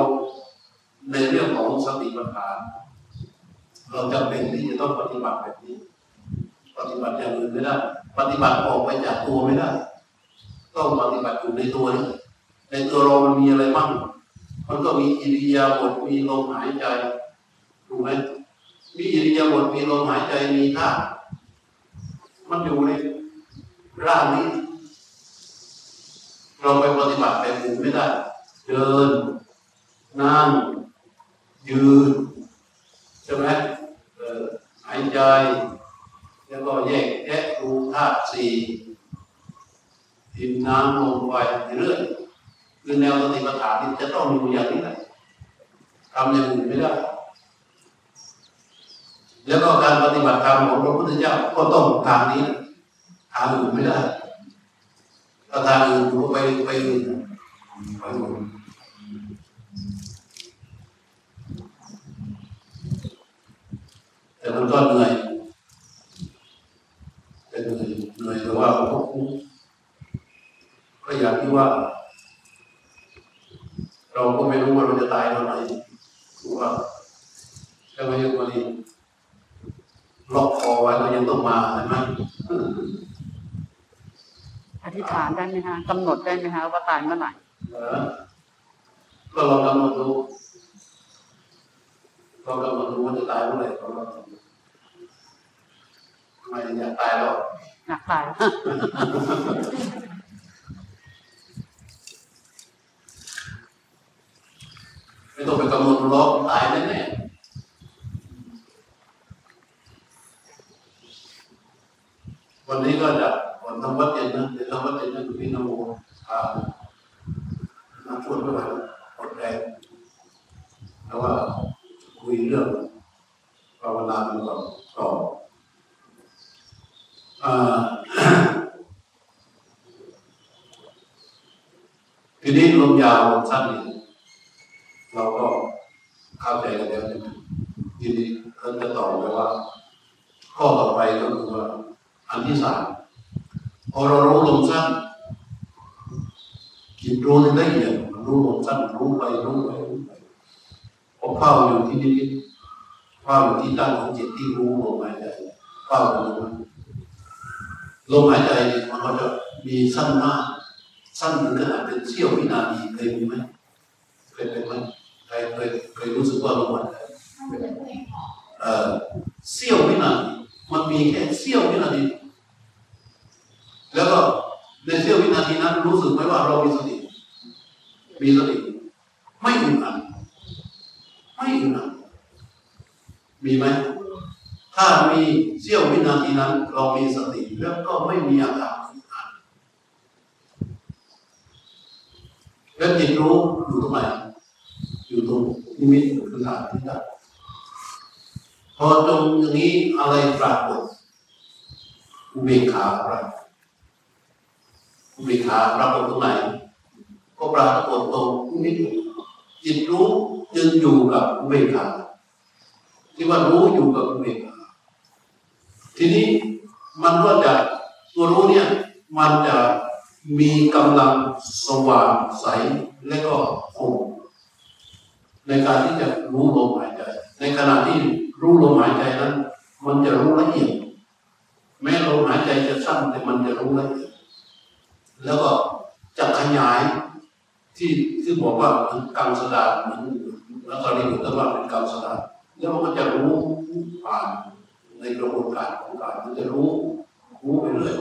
ในเรื่องของสติปัฏฐาเราจำเป็นที่จะต้องปฏิบัติแบบนี้ ปฏิบัติอย่างอื่นไม่ได้ ปฏิบัติออกไปจากตัวไม่ได้ ต้องปฏิบัติอยู่ในตัวนี้ในตัวเรามันมีอะไรบ้าง มันก็มีอิริยาบถมีลมหายใจถูกไหมมีอิริยาบถมีลมหายใจมีท่ามันอยู่ในร่างนี้ เราไปปฏิบัติแบบอื่นไม่ได้ เดิน นั่ง ยืนใช่ไหมหายใจ แล้วก็แยกแยะดูธาตุสี่ดินน้ำลมไฟเรื่อยคือแนวสติปัฏฐานที่จะต้องอยู่อย่างนี้แหละทำอย่างอื่นไม่ได้ แล้วก็การปฏิบัติธรรมของพระพุทธเจ้าก็ต้องทางนี้ทางอื่นไม่ได้ถ้าทางอื่นก็ไปไปอื่นไปหมดแต่มันก็เหนื่อยเป็นเหนื่อย เหนื่อยแต่ว่าก็คุ้มก็อย่างที่ว่า เราก็ไม่รู้ว่าเราจะตายตอนไหนถูกป่ะใช่ไหมโยมลีล็อกคอไว้เรายังต้องมาใช่ไหมอธิษฐานได้ไหมคะกำหนดได้ไหมคะว่าตายเมื่อไหร่เออก็ลองกำหนดดูลองกำหนดดูว่าจะตายเมื่อไหร่ก็ลอง ไม่อยากตายแล้วหนักตายไม่ต้องไปกำหนดรอกตายแน่ๆวันนี้ก็จะวันทำวัดเย็นนะเดี๋ยวทำวัดเย็นนะคุณพี่นโมอ่าน้ำชวนไม่ไหวแล้วหมดแรงแล้วว่าคุยเรื่องภาวนากันก่อนต่อ ทีนี้ลมยาวลมสั้นนี่เราก็เข้าใจกันแล้วทีนี้เขาจะตอบไปว่า ข้อต่อไปก็คือว่า อันที่สามพอเรารู้ลมสั้นจิตรู้ในละเอียดมันรู้ลมสั้นรู้ไปรู้ไปรู้ไปพอเข้าอยู่ที่นี่เข้าอยู่ที่ตั้งของจิตที่รู้ลมหายใจเข้าอยู่ตรงนั้น ลมหายใจเนี่ยมันก็จะมีสั้นมาก สั้นถึงขนาดเป็นเสี้ยววินาทีเคยมีไหมเคยเป็นไหมใครเคยเคยรู้สึกว่าลมหายใจเอ่อเสี้ยววินาทีมันมีแค่เสี้ยววินาทีแล้วก็ในเสี้ยววินาทีนั้นรู้สึกไหมว่าเรามีสติมีสติไม่อึดอัดไม่อึดอัดมีไหม ถ้ามีเสี้ยววินาทีนั้นเรามีสติแล้วก็ไม่มีอาการอึดอัดแล้วจิตรู้อยู่ตรงไหนอยู่ตรงนิมิตคือฐานที่ตั้งพอตรงอย่างนี้อะไรปรากฏอุเบกขาปรากฏอุเบกขาปรากฏตรงไหนก็ปรากฏตรงนิมิตจิตรู้จึงอยู่กับอุเบกขาที่ว่ารู้อยู่กับอุเบกขา ทีนี้มันก็จะตัวรู้เนี่ยมันจะมีกำลังสว่างใสและก็คงในการที่จะรู้ลมหายใจ ในขณะที่รู้ลมหายใจนั้น มันจะรู้ละเอียดแม้ลมหายใจจะสั้นแต่มันจะรู้ละเอียดแล้วก็จะขยายที่ที่บอกว่าเหมือนกำสดาเหมือนแล้วก็เรียกว่าเป็นกำสดาแล้วมันก็จะรู้ผ่าน ในกระบวนการของการมันจะรู้รู้ไปเรื่อย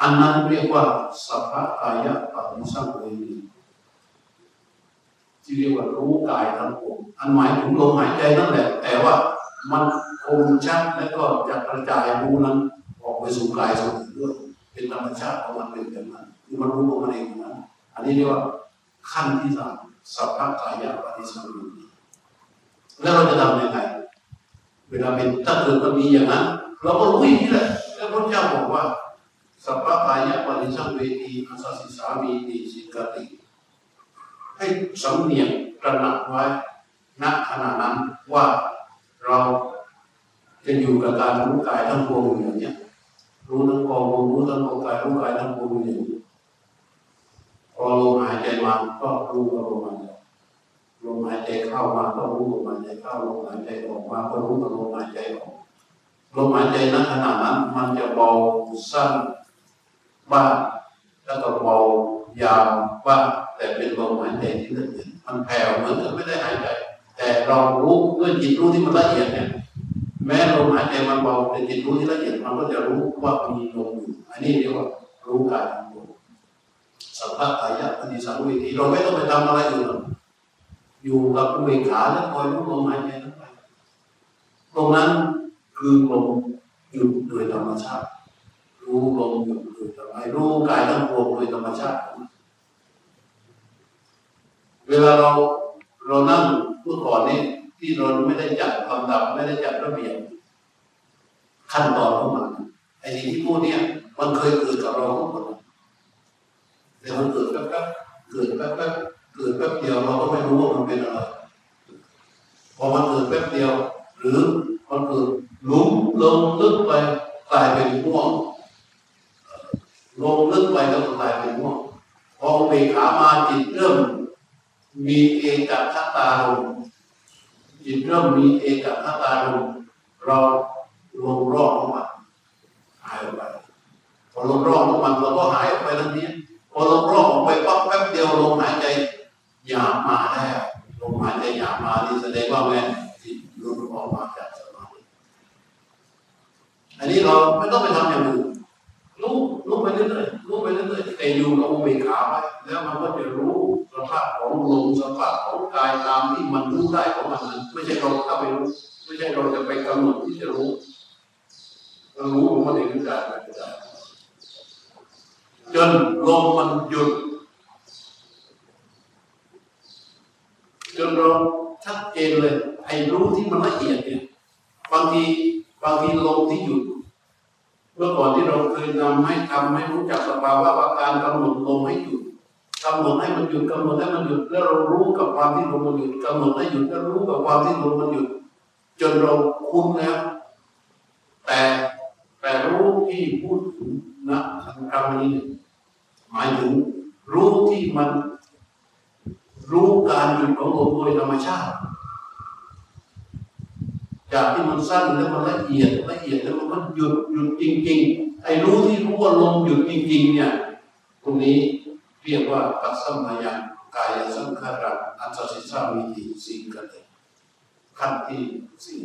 อันนั้นเรียกว่าสัพพะกายะปฏิสังเวทีที่เรียกว่ารู้กายทั้งปวงอันหมายถึงลมหายใจนั่นแหละ แต่ว่ามันคมชัดและก็จะกระจายรู้นั้น ออกไปสู่กายส่วนอื่นด้วยเป็นธรรมชาติของมันเป็นแบบนั้นที่มันรู้ของมันเองนะอันนี้เรียกว่าขั้นที่สามสัพพะกายะปฏิสังเวทีแล้วเราจะทำยังไง เวลาเป็นถ้าเกิดมันมีอย่างนั้นเราก็รู้อย่างนี้แหละแล้วพระเจ้าบอกว่าสัพพะายะปริสังเวทีอาสาสิสามีติสิกติ ให้สำเนียงตระหนักไว้ณขณะนั้นว่าเราจะอยู่กับการรู้กายทั้งปวงอย่างนี้รู้ทั้งกองรู้ทั้งกองกายรู้กายทั้งปวงอย่างนี้พอลมหายใจมาก็รู้ลมหายใจ ลมหายใจเข้ามาก็รู้ลมหายใจเข้าลมหายใจออกมาก็รู้กับลมหายใจออกลมหายใจณขณะนั้นมันจะเบาสั้นบ้างแล้วก็เบายาวบ้างแต่เป็นลมหายใจที่ละเอียดมันแผ่วเหมือนกับไม่ได้หายใจ แต่เรารู้ด้วยจิตรู้ที่มันละเอียดเนี่ยแม้ลมหายใจมันเบาแต่จิตรู้ที่ละเอียดมันก็จะรู้ว่ามีลมอยู่อันนี้เรียกว่ารู้กายทั้สัมผัสอายะปฏิสังเวทีเราไม่ต้องไปทำอะไรอื่นหรอก อยู่กับอุเบกขาแล้วคอยรู้ลมหายใจนั้นไปตรงนั้นคือลมหยุดโดยธรรมชาติ รู้ลมอยู่โดยธรรมชาติรู้กายทั้งปวงโดยธรรมชาติ เวลาเราเรานั่งเมื่อก่อนนี้ที่เราไม่ได้จัดลำดับไม่ได้จัดระเบียบขั้นตอนของมันไอ้สิ่งที่พูดเนี่ย มันเคยเกิดกับเราทุกคนแต่มันเกิดแป๊บๆเกิดแป๊บๆ เกิดแป๊บเดียวเราก็ไม่รู้ว่ามันเป็นอะไร พอมันเกิดแป๊บเดียว หรือมันเกิดหลุมลงลึกไปกลายเป็นม่วงลงลึกไปแล้วกลายเป็นม่วงพอเบขามาจิตเริ่ม มีเอกคตาลมจิตเริ่มมีเอกคตาลมเราลงรอบของมันหายออกไปพอลงรอบของมันเราก็หายออกไปทันทีพอลงรอบออกไปปั๊บแป๊บเดียวลมหายใจ ยาบมาแล้วลมหายใจหยาบมาที่แสดงว่าแม่จิตหลุดออกมาจากสมาธินี้เราไม่ต้องไปทำอย่างอื่นรู้รู้ไปเรื่อยๆรู้ไปเรื่อยๆแต่อยู่กับอุเบกขาไว้แล้วมันก็จะรู้สภาพของลมสภาพของกายตามที่มันรู้ได้ของมันนั้นไม่ใช่เราเข้าไปรู้ไม่ใช่เราจะไปกำหนดที่จะรู้รู้ของมันเองด้วยกายไปได้จนลมมันหยุด จนเราชัดเจนเลยไอ้รู้ที่มันละเอียดเนี่ยบางทีบางทีลมที่หยุดเมื่อก่อนที่เราเคยนำให้ทำให้รู้จักสภาวะว่าการกำหนดลมให้หยุดกำหนดให้มันหยุดกำหนดให้มันหยุดแล้วเรารู้กับความที่ลมมันหยุดกำหนดให้หยุดแล้วรู้กับความที่ลมมันหยุด จนเราคุ้นแล้ว แต่แต่รู้ที่พูดถึงนะคำนี้หมายถึงรู้ที่มัน รู้การหยุดของลมโดยธรรมชาติ จากที่มันสั้นแล้วมันละเอียดละเอียดแล้วมันหยุดหยุดจริง ๆ ไอ้รู้ที่รู้ว่าลมหยุดจริง ๆ เนี่ย ตรงนี้เรียกว่าปัสสัมายังกายสังขารัอัจสิสามิติสิ่งกันเลยขั้นที่สี่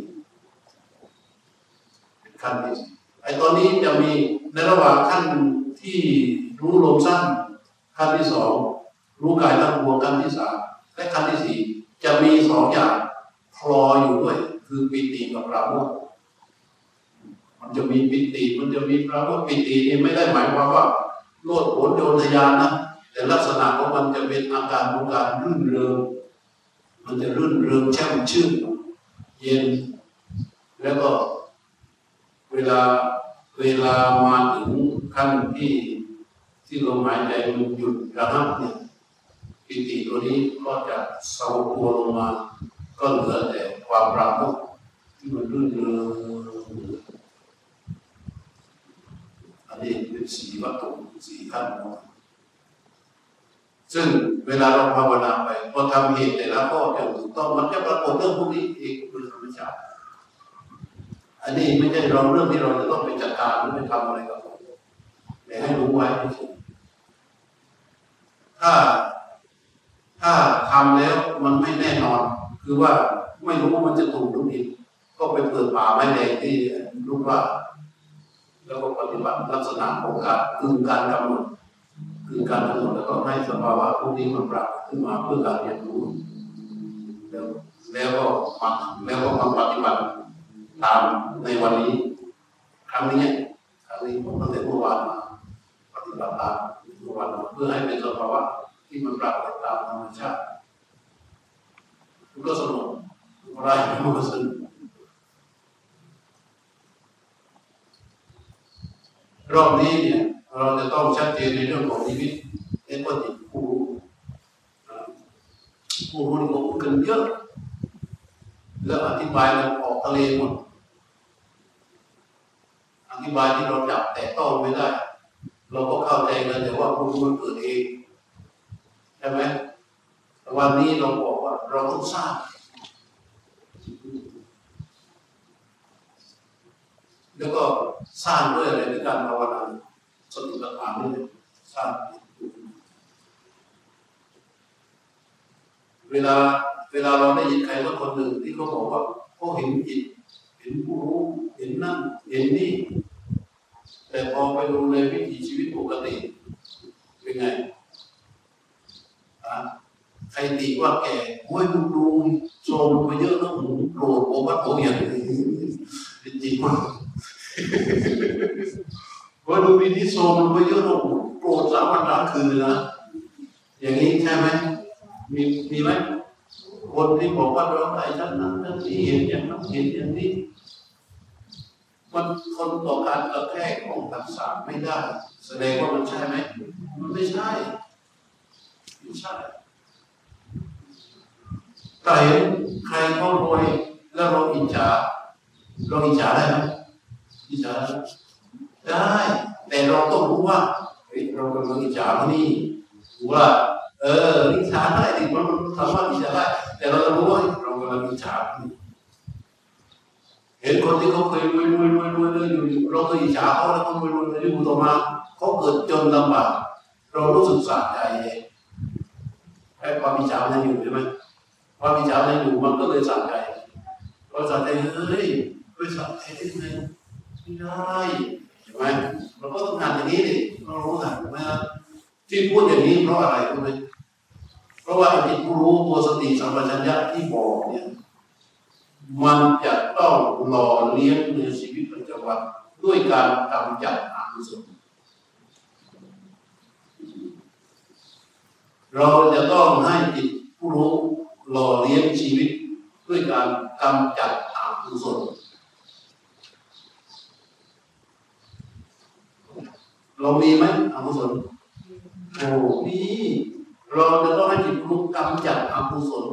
ขั้นที่สี่ไอ้ตอนนี้จะมีในระหว่างขั้นที่รู้ลมสั้นขั้นที่สอง รู้กายทั้งปวงขั้นที่สามและขั้นที่สี่จะมีสองอย่างพลออยู่ด้วย คือปิติกับปราโมทมันจะมีปิติ มันจะมีปราโมทปิตินี่ไม่ได้หมายความว่าโลดโผนโยนทยานนะแต่ลักษณะของมันจะเป็นอาการของการรื่นเริงมันจะรื่นเริงแช่มชื่นเย็น แล้วก็เวลาเวลามาถึงขั้นที่ที่ลมหายใจมันหยุดระงับเนี่ย ปิติตัวนี้ก็จะเศร้าตัวลงมา ก็เหลือแต่ความปราโมทที่มันรื่นเริงอันนี้เป็นสีวัตถุสีขั้นของซึ่งเวลาเราภาวนาไปพอทำเหตุแต่ละข้ออย่างถูกต้องมันจะปรากฏเรื่องพวกนี้เองโดยธรรมชาติอันนี้ไม่ใช่เราเรื่องที่เราจะต้องไปจัดการหรือไปทำอะไรกับมันแต่ให้รู้ไว้เฉยถ้า ถ้าทำแล้วมันไม่แน่นอน คือว่าไม่รู้ว่ามันจะถูกหรือผิดก็ไปเปิดป่าไม้แดงที่รู้ว่า แล้วก็ปฏิบัติลักษณะของการคือการกำหนดคือการกำหนดแล้วก็ให้สภาวะพวกนี้มันปรับขึ้นมาเพื่อการเรียนรู้แล้วแล้วก็มาแล้วก็มาปฏิบัติตามในวันนี้ ครั้งนี้ครั้งนี้ผมตั้งแต่เมื่อวานมาปฏิบัติตามเมื่อวานเพื่อให้เป็นสภาวะ ที่มันปรับตามธรรมชาติมันก็สนุกอะไรมันก็สนุกรอบนี้เนี่ยเราจะต้องชัดเจนในเรื่องของนิมิตเอ็นว่าติผู้รู้ผู้รู้นี่ก็พูดกันเยอะ แล้วอธิบายมันออกทะเลหมดอธิบายที่เราจับแต่ต้องไม่ได้ เราก็เข้าใจกันแต่ว่าผู้รู้มันเกิดเอง ช่ไหมวันนี้เราบอกว่าเราต้องสร้างแล้วก็สร้างด้วยอะไรด้วยการภาวนาสติปัฏฐานนี่สร้างเวลาเวลาเราได้ยินใครสักคนหนึ่งที่เขาบอกว่าเขาเห็นจิตเห็นผู้รู้เห็นนั่นเห็นนี่ แต่พอไปดูในวิถีชีวิตปกติเป็นไง ใครตีว่าแก่โอ้ยดูดูโซมไปเยอะแล้วหมูโกรธโอวัตโออย่างนี้จริงมาว่าดูวินิโซมไปเยอะแล้วโกรธสามวันสามคืนนะอย่างนี้ใช่ไหมมีมีไหมคนที่บอกว่าเราไอ้ฉันนั้นฉันที่เห็นอย่างนั้นเห็นอย่างนี้มันทนต่อการกระแทกของตักษาไม่ได้ แสดงว่ามันใช่ไหมมันไม่ใช่ ไม่ใช่แต่เห็นใครเขารวยแล้วเราอิจฉาเราอิจฉาได้ไหมอิจฉาได้ แต่เราต้องรู้ว่าเฮ้ยเรากำลังอิจฉาคนนี้รู้ว่า เอออิจฉาได้ดิมันสามารถอิจฉาได้ แต่เราต้องรู้ว่าเรากำลังอิจฉาเห็นคนที่เขาเคยรวยรวยรวยรวยเลยอยู่เราเคยอิจฉาเขาแล้วเขารวยรวยเลยอยู่ต่อมาเขาเกิดจนลำบากเรารู้สึกสะใจ ไอ้ความอิจฉามันอยู่ใช่ไหมความอิจฉามันอยู่มันก็เลยสะใจพอสะใจเฮ้ยไปสะใจได้ไงไม่ได้ใช่ไหมเราก็ต้องทำอย่างนี้ดิเรารู้ทันไหมครับที่พูดอย่างนี้เพราะอะไรรู้ไหมเพราะว่าจิตผู้รู้ตัวสติสัมปชัญญะที่บอกเนี่ย มันจะต้องหล่อเลี้ยงในชีวิตประจำวันด้วยการกำจัดอกุศล เราจะต้องให้จิตผู้รู้หล่อเลี้ยงชีวิตด้วยการกำจัดอกุศลเรามีไหมอกุศลโอ้มีเราจะต้องให้จิตรู้กำจัดอกุศล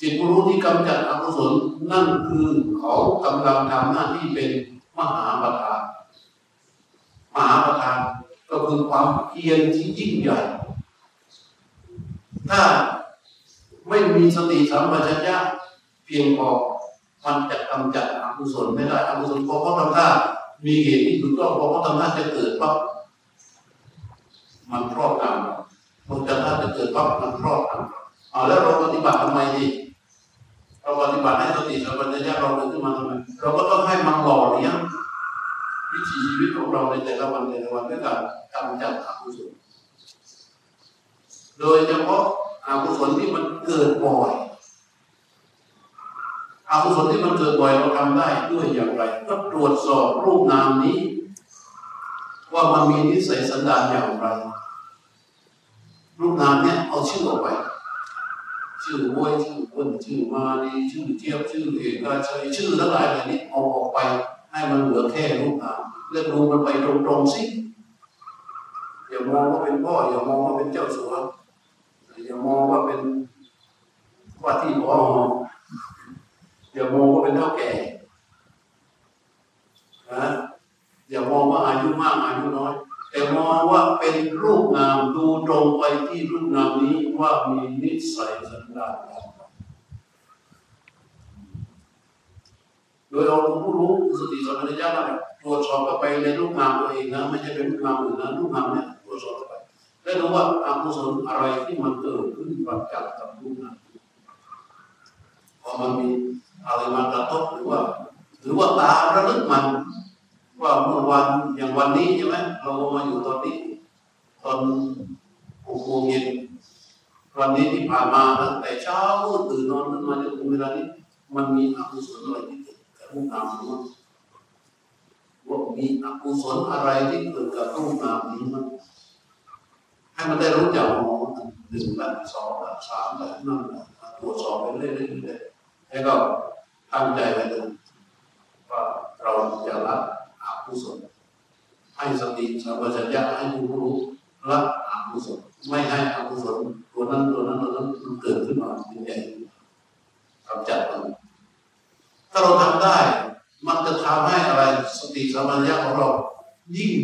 จิตรู้ที่กำจัดอกุศลนั่นคือเขากำลังทำหน้าที่เป็นมหาประธานมหาประธานก็คือความเพียรที่ยิ่งใหญ่ ถ้าไม่มีสติสัมปชัญญะเพียงพอมันจะกำจัดอกุศลไม่ได้อกุศลพอเขาทำท่ามีเหตุที่ถูกต้องพอเขาทำท่าจะเกิดปั๊บมันครอบงำมันจะท่าจะเกิดปั๊บมันครอบงำอ่าแล้วเราปฏิบัติทำไมดีเราปฏิบัติให้สติสัมปชัญญะเราเกิดขึ้นมาทำไมเราก็ต้องให้มันหล่อเลี้ยงวิถีชีวิตของเราในแต่ละวันแต่ละวันด้วยการกำจัดอกุศล โดยเฉพาะอากุศลที่มันเกิดบ่อยอากุศลที่มันเกิดบ่อยเราทำได้ด้วยอย่างไร ก็ตรวจสอบรูปนามนี้ ว่ามันมีนิสัยสันดานอย่างไร รูปนามเนี้ยเอาชื่อออกไป ชื่อว้ยชื่ออ้นชื่อมาดีชื่อเทียบชื่อเอกราชัยชื่อทั้งหลายเหล่านี้เอาออกไป ให้มันเหลือแค่รูปนามเลือกดูมันไปตรงๆสิอย่ามองว่าเป็นพ่ออย่ามองว่าเป็นเจ้าสัว มองว่าเป็นว่าที่พ่ออย่ามองว่าเป็นเท่าแก่นะอย่ามองว่าอายุมากอายุน้อย แต่มองว่าเป็นรูปนามดูตรงไปที่รูปนามนี้ว่ามีนิสัยสันดานโดยเราผู้รู้สติสัมปชัญญะตรวจสอบไปในรูปนามตัวเองนะไม่ใช่เป็นรูปนามอื่นนะรูปนามเนี่ยตรวจสอบไป และดูว่าอกุศลอะไรที่มันเกิดขึ้นประจักษ์กับรูปนามพอมันมีอะไรมากระทบหรือว่า หรือว่าตาระลึกมัน ว่าเมื่อวันอย่างวันนี้ใช่ไหมเรามาอยู่ตอนนี้ตอนหกโมงเย็นวันนี้ที่ผ่านมาตั้งแต่เช้าตื่นนอนขึ้นมาจนถึงเวลานี้ มันมีอกุศลอะไรที่เกิดกับรูปนามนี้ว่ามีอกุศลอะไรที่เกิดกับรูปนามนี้มัน ให้มันได้รู้จักมองหนึ่งแบบสองแบบสามแบบนั่นตรวจสอบไปเรื่อยๆแล้วก็ตั้งใจไว้เลยว่าเราจะละอกุศลให้สติสัมปชัญญะให้ผู้รู้ละอกุศลไม่ให้อกุศลตัวนั้นตัวนั้นตัวนั้นมันเกิดขึ้นมาเป็นใหญ่กำจัดมันถ้าเราทำได้ มันจะทำให้อะไรสติสัมปชัญญะของเรายิ่ง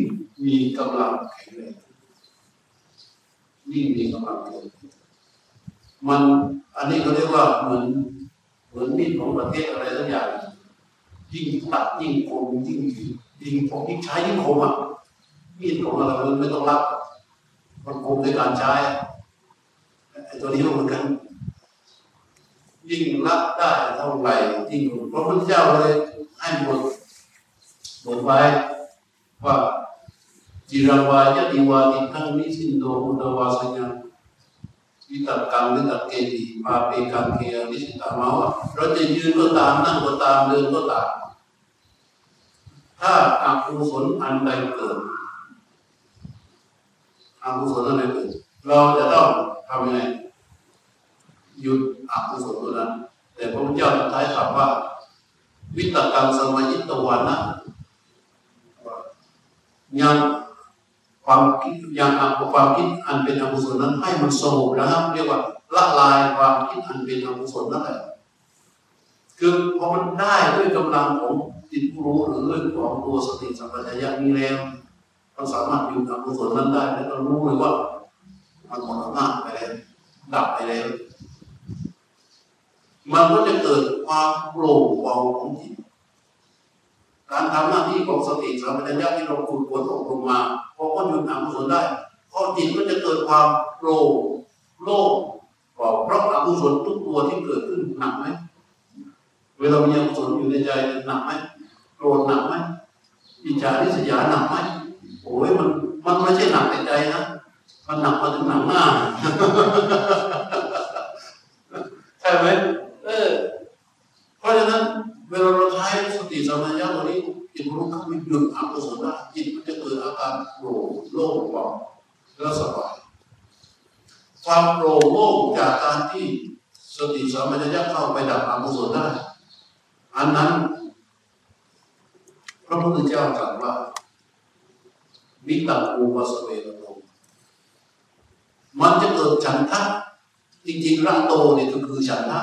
มีกำลังแข็งแรง ยิ่งมีกำลังเกิดมันอันนี้เขาเรียกว่าเหมือนเหมือนมีดของประเทศอะไรสักอย่างยิ่งตัดยิ่งคมยิ่งยิ่งผมยิ่งใช้ยิ่งคมอะมีดของอะไรมันไม่ต้องรับมันคมในการใช้ไอ้ตัวนี้ก็เหมือนกัน ยิ่งรับได้เท่าไหร่ยิ่งพระพุทธเจ้าเลยให้บทบทไว้ว่า จิรวายติวาติทั้งนิสินโดมุตวาสัญญาวิตักังวิตัเกติปาเปกังเกียนิสิตามาวะเราจะยืนก็ตามนั่งก็ตามเดินก็ตาม ถ้าอกุศลอันใดเกิดอกุศลอันใดเกิดเราจะต้องทำยังไงหยุดอกุศลตัวนั้น แต่พระพุทธเจ้าท้ายถามว่า วิตกังสมัยิตวานะยัง ความคิดอย่างความคิดอันเป็นอกุศลนั้นให้มันสงบนะครับเรียกว่าละลายความคิดอันเป็นอกุศลนั่นแหละคือพอมันได้ด้วยกำลังของจิตรู้หรือด้วยของตัวสติสัมปชัญญะนี้แล้วเราสามารถอยู่กับอกุศลนั้นได้แล้วเรารู้เลยว่า มันหมดอำนาจไปแล้วดับไปแล้ว มันก็จะเกิดความโปร่งเบาของจิต การทำหน้าที่ของสติสัมปชัญญะที่เราฝึกฝนอบรมมาพอก็หยุดอกุศลได้พอจิตก็จะเกิดความโปร่งโล่งบเพราะอกุศลทุกตัวที่เกิดขึ้นหนักไหมเวลามีอกุศลอยู่ในใจหนักไหมโกรธหนักไหมอิจฉาริษยาหนักไหมโอ้ยมันมันไม่ใช่หนักในใจนะมันหนักมาถึงหนังหน้าใช่ไหมเออเพราะฉะนั้นเวลาเราใช้สติสมัญญาตัวนี้ จิตรู้เข้าไปหยุดอกุศลได้จิตมันจะเกิดอาการโปร่งโล่งเบาและสบายความโปร่งโล่งจากการที่สติสมัญญาเข้าไปดับอกุศลได้ อันนั้นพระพุทธเจ้าตรัสว่าวิตังอูปสเวรโตมันจะเกิดฉันทะจริงๆรักโตเนี่ยก็คือฉันทะ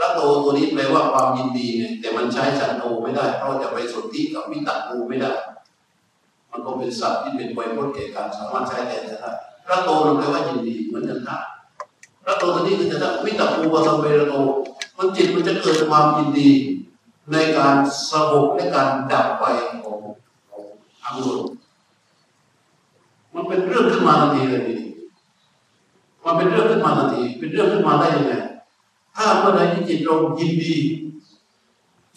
รักโตตัวนี้แปลว่าความยินดีเนี่ยแต่มันใช้ฉันโตไม่ได้ เพราะจะไปสนธิกับวิตังอูไม่ได้ มันก็เป็นศัพท์ที่เป็นไวยพจน์เก่การสามารถใช้แทนได้รักโตมันแปลว่ายินดีเหมือนฉันทะรักโตตัวนี้คือฉันทะวิตังอูปสเวรโตมันจิตมันจะเกิดความยินดี ในการสงบในการดับไปของของอกุศลมันเป็นเรื่องขึ้นมาทันทีเลยนี่มันเป็นเรื่องขึ้นมาทันที เป็นเรื่องขึ้นมาได้ยังไง ถ้าเมื่อใดที่จิตเรายินดี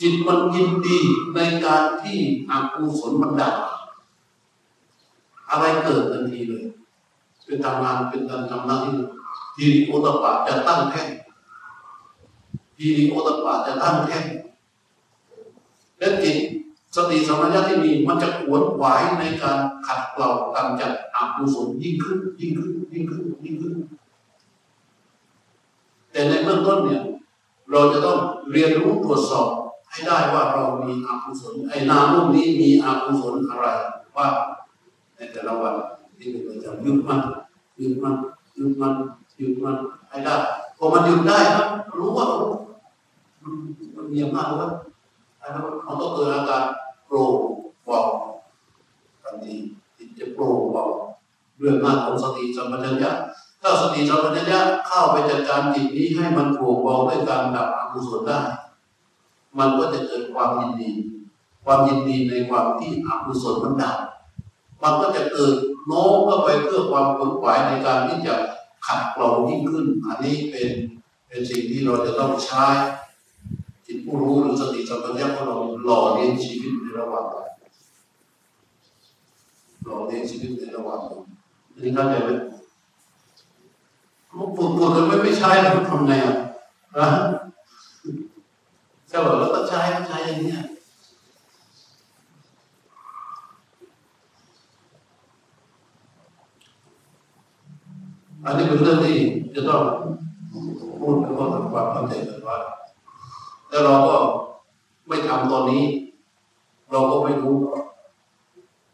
จิตมันยินดีในการที่อกุศลมันดับอะไรเกิดทันทีเลย เป็นทำงานเป็นการทำหน้าที่ทีโอตปะจะตั้งแท่งทีโอตปะจะตั้งแท่งและจิตสติสมัญญาที่มีมันจะขวนขวายในการขัดเกลากำจัดอกุศลยิ่งขึ้นยิ่งขึ้นยิ่งขึ้นยิ่งขึ้น แต่ในเบื้องต้นเนี่ยเราจะต้องเรียนรู้ตรวจสอบให้ได้ว่าเรามีอกุศลไอ้นามรูปนี้มีอกุศลอะไรว่าในแต่ละวันที่เป็นประจำยุดมันยุดมันยุดมันยุดมันให้ได้พอมันยุดได้ครับรู้ว่ามันมีอำนาจแล้วนะครับมันก็เกิดอาการโปร่งเบาทันทีจิตจะโปร่งเบาด้วยอำนาจของสติสัมปชัญญะ ถ้าสติสัมปชัญญะเข้าไปจัดการจิตนี้ให้มันโปร่งเบาด้วยการดับอกุศลได้ มันก็จะเกิดความยินดี ความยินดีในความที่อกุศลมันดับมันก็จะเกิดโน้มเข้าไปเพื่อความขวนขวายในการที่จะขัดเกลายิ่งขึ้น อันนี้เป็นเป็นสิ่งที่เราจะต้องใช้จิตผู้รู้หรือสติสัมปชัญญะของเราหล่อเลี้ยงชีวิตในระหว่างวันหล่อเลี้ยงชีวิตในระหว่างวันอันนี้เข้าใจไหม มันฝึกฝึกกันไม่ไม่ใช้แล้วทำไงอะนะใช่ป่ะแล้วก็ใช้ใช้อย่างนี้อันนี้เป็นเรื่องที่จะต้องพูดแล้วก็ทำความเข้าใจกันว่าแล้วเราก็ไม่ทำตอนนี้ เราก็ไม่รู้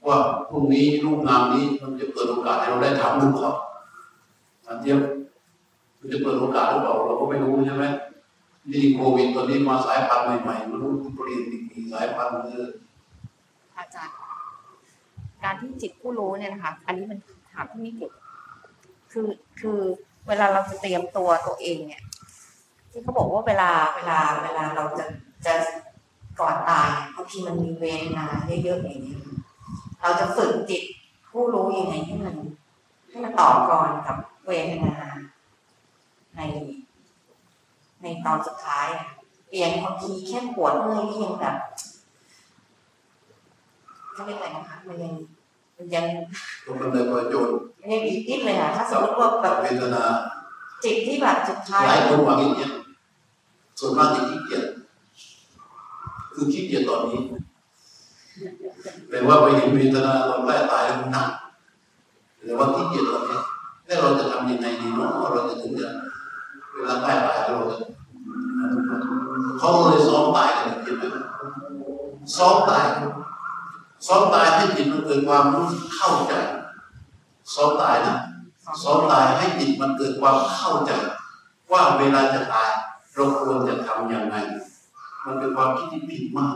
ว่าพรุ่งนี้รูปนามนี้มันจะเปิดโอกาสให้เราได้ทำหรือเปล่าอันเดียว จะเปิดโอกาสหรือเปล่าเราก็ไม่รู้ใช่ไหมนี่โควิดตอนนี้มาสายพันธุ์ใหม่ๆมันรู้เปลี่ยนอีกสายพันธุ์เอออาจารย์การที่จิตผู้รู้เนี่ยนะคะ อันนี้มันถามที่ไม่เกี่ยวคือคือเวลาเราจะเตรียมตัวตัวเองเนี่ย ที่เขาบอกว่าเวลาเวลาเวลาเราจะจะก่อนตายบางทีมันมีเวรนาเยอะๆอย่างนี้ เราจะฝึกจิตผู้รู้ยังไงให้มันให้มันต่อกรกับเวทนา ใน ในตอนสุดท้ายอะเปลี่ยนบางทีแค่ปวดเมื่อยนี่ยังแบบไม่เป็นไรนะคะมันยังมันยังตรงนั้นเลยประโยชน์มันยังอีกนิดเลยอะถ้าสมมติว่าแบบเวทนาจิตที่แบบสุดท้ายหลายคนหวังอย่างเงี้ยส่วนมากจะขี้เกียจคือขี้เกียจตอนนี้แต่ว่าไปเห็นเวทนาตอนใกล้ตายแล้วมันหนักแต่ว่าขี้เกียจตอนนี้แล้วเราจะทำยังไงดีเนาะเราจะถึงจะ เวลาใกล้ตายเราจะเขาเลยซ้อมตายกันเห็นไหมซ้อมตายซ้อมตายให้จิตมันเกิดความรู้เข้าใจซ้อมตายนะซ้อมตายให้จิตมันเกิดความเข้าใจ ว่าเวลาจะตายเราควรจะทำอย่างไรมันเป็นความคิดที่ผิดมาก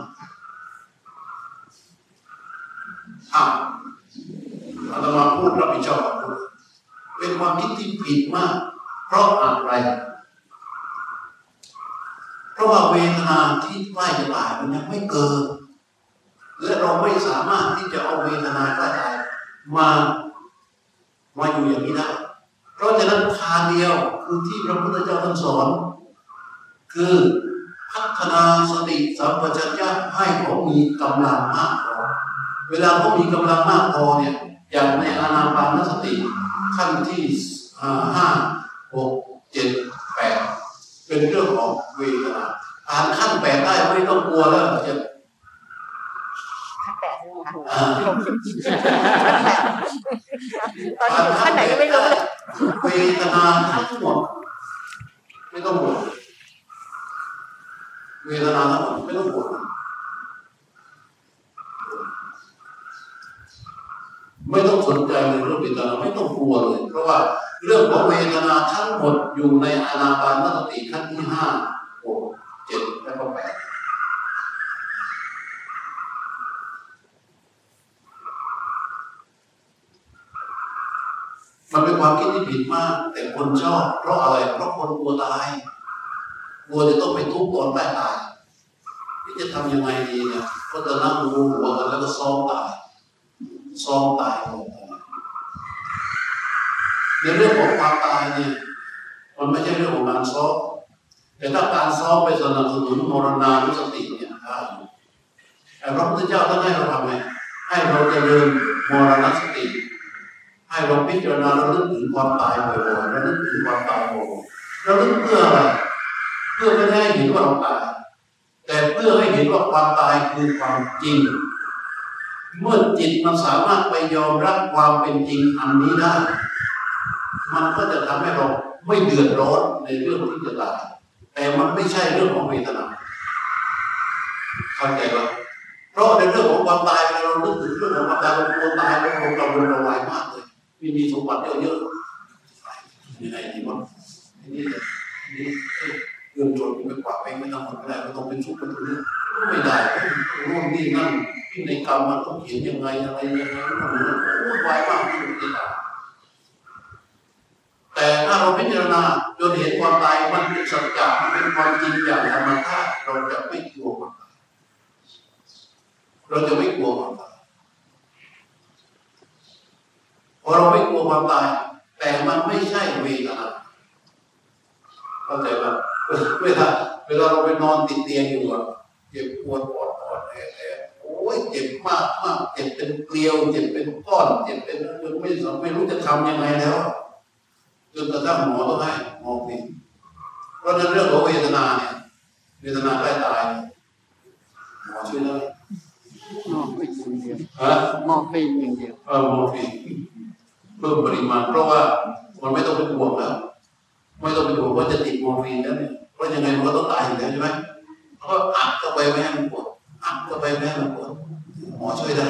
อ้าวเรามาพูดรับผิดชอบเป็นความคิดที่ผิดมาก เพราะอะไร ราะว่าเวทนาที่ใกล้จะตายมันยังไม่เกิด และเราไม่สามารถที่จะเอาเวทนาใกล้ตายมามาอยู่อย่างนี้ได้เพราะฉะนั้นทางเดียวคือที่พระพุทธเจ้าท่านสอน คือพัฒนาสติสัมปชัญญะให้เขามีกำลังมากพอเวลาเขามีกำลังมากพอเนี่ยอย่างในอานาปานสติขั้นที่ห้าหกเจ็ดแปด เป็นเรื่องของเวทนาอ่านขั้นแปดได้ไม่ต้องกลัวแล้วจะขั้นแปดใช่ไหมคะอ่าตอนนี้อยู่ขั้นไหนก็ไม่รู้เลยเวทนาทั้งหมดไม่ต้องห่วงเวทนาทั้งหมดไม่ต้องห่วง ไม่ต้องสนใจในเรื่องเวทนาไม่ต้องกลัวเลย เพราะว่าเรื่องของเวทนาทั้งหมดอยู่ในอานาปานสติขั้นที่ห้าหกเจ็ดและก็แปดมันเป็นความคิดที่ผิดมาก แต่คนชอบ เพราะอะไร เพราะคนกลัวตายกลัวจะต้องไปทุกข์ตอนใต้ตายที่จะทำยังไงดีเนี่ยก็จะนั่งดูหัวกันแล้วก็ซ้อมตาย ซ้อมตายก่อนในเรื่องของความตายเนี่ยมันไม่ใช่เรื่องของการซ้อมแต่ถ้าการซ้อมไปสนับสนุนมรณานุสติเนี่ยได้แต่พระพุทธเจ้าท่านให้เราทำไงให้เราเจริญมรณสติ ให้เราพิจารณาเราลึกถึงความตายบ่อยๆเราลึกถึงความตายบ่อยๆเราลึกเพื่ออะไรเพื่อไม่ได้เห็นว่าเราตายแต่เพื่อให้เห็นว่าความตายคือความจริง เมื่อจิตมันสามารถไปยอมรับความเป็นจริงอันนี้ได้ มันก็จะทำให้เราไม่เดือดร้อนในเรื่องที่จะตายแต่มันไม่ใช่เรื่องของเวทนาเข้าใจไหมเพราะในเรื่องของความตายเวลาเรานึกถึงเรื่องของความตายเรากลัวตายเราเรกังวลระวายมากเลยมีมีสมบัติเยอะๆยังไงดีวะนี่นี่เรื่องจนไม่กว่าไปไม่ต้องไม่ได้ไม่ต้องเป็นชุกเป็นตัวนี้ ไม่ได้ร่วมนี่นั่นพินัยกรรมมันต้องเขียนยังไงอะไรยังไงมันวุ่นวายมากที่สุดที่ตาแต่ถ้าเราพิจารณาจนเห็นความตายมันเป็นสัจจะมันเป็นความจริงอย่างธรรมชาติเราจะไม่กลัวมันเราจะไม่กลัวความตายพอเราไม่กลัวความตาย แต่มันไม่ใช่เวทนาเข้าใจป่ะเวลาเวลาเราไปนอนติดเตียงอยู่อะ เจ็บปวดปวดปวดแผลโอ้ยเจ็บมากมากเจ็บเป็นเกลียวเจ็บเป็นก้อนเจ็บเป็นจนไม่ไม่รู้จะทำยังไงแล้วจนกระทั่งหมอต้องให้หมอพิเพราะนั้นเรื่องของเวทนาเนี่ยเวทนาใกล้ตายหมอช่วยได้มองไปอย่างเดียวฮะมองไปอย่างเดียวเออมอร์ฟีนเพิ่มปริมาณ เพราะว่ามันไม่ต้องเป็นห่วงแล้ว ไม่ต้องเป็นห่วงว่าจะติดมอร์ฟีนแล้วเนี่ยเพราะยังไงมันก็ต้องตายอยู่แล้วใช่ไหม ก็อัดเข้าไปไม่ให้มันปวดอัดเข้าไปไม่ให้มันปวดหมอช่วยได้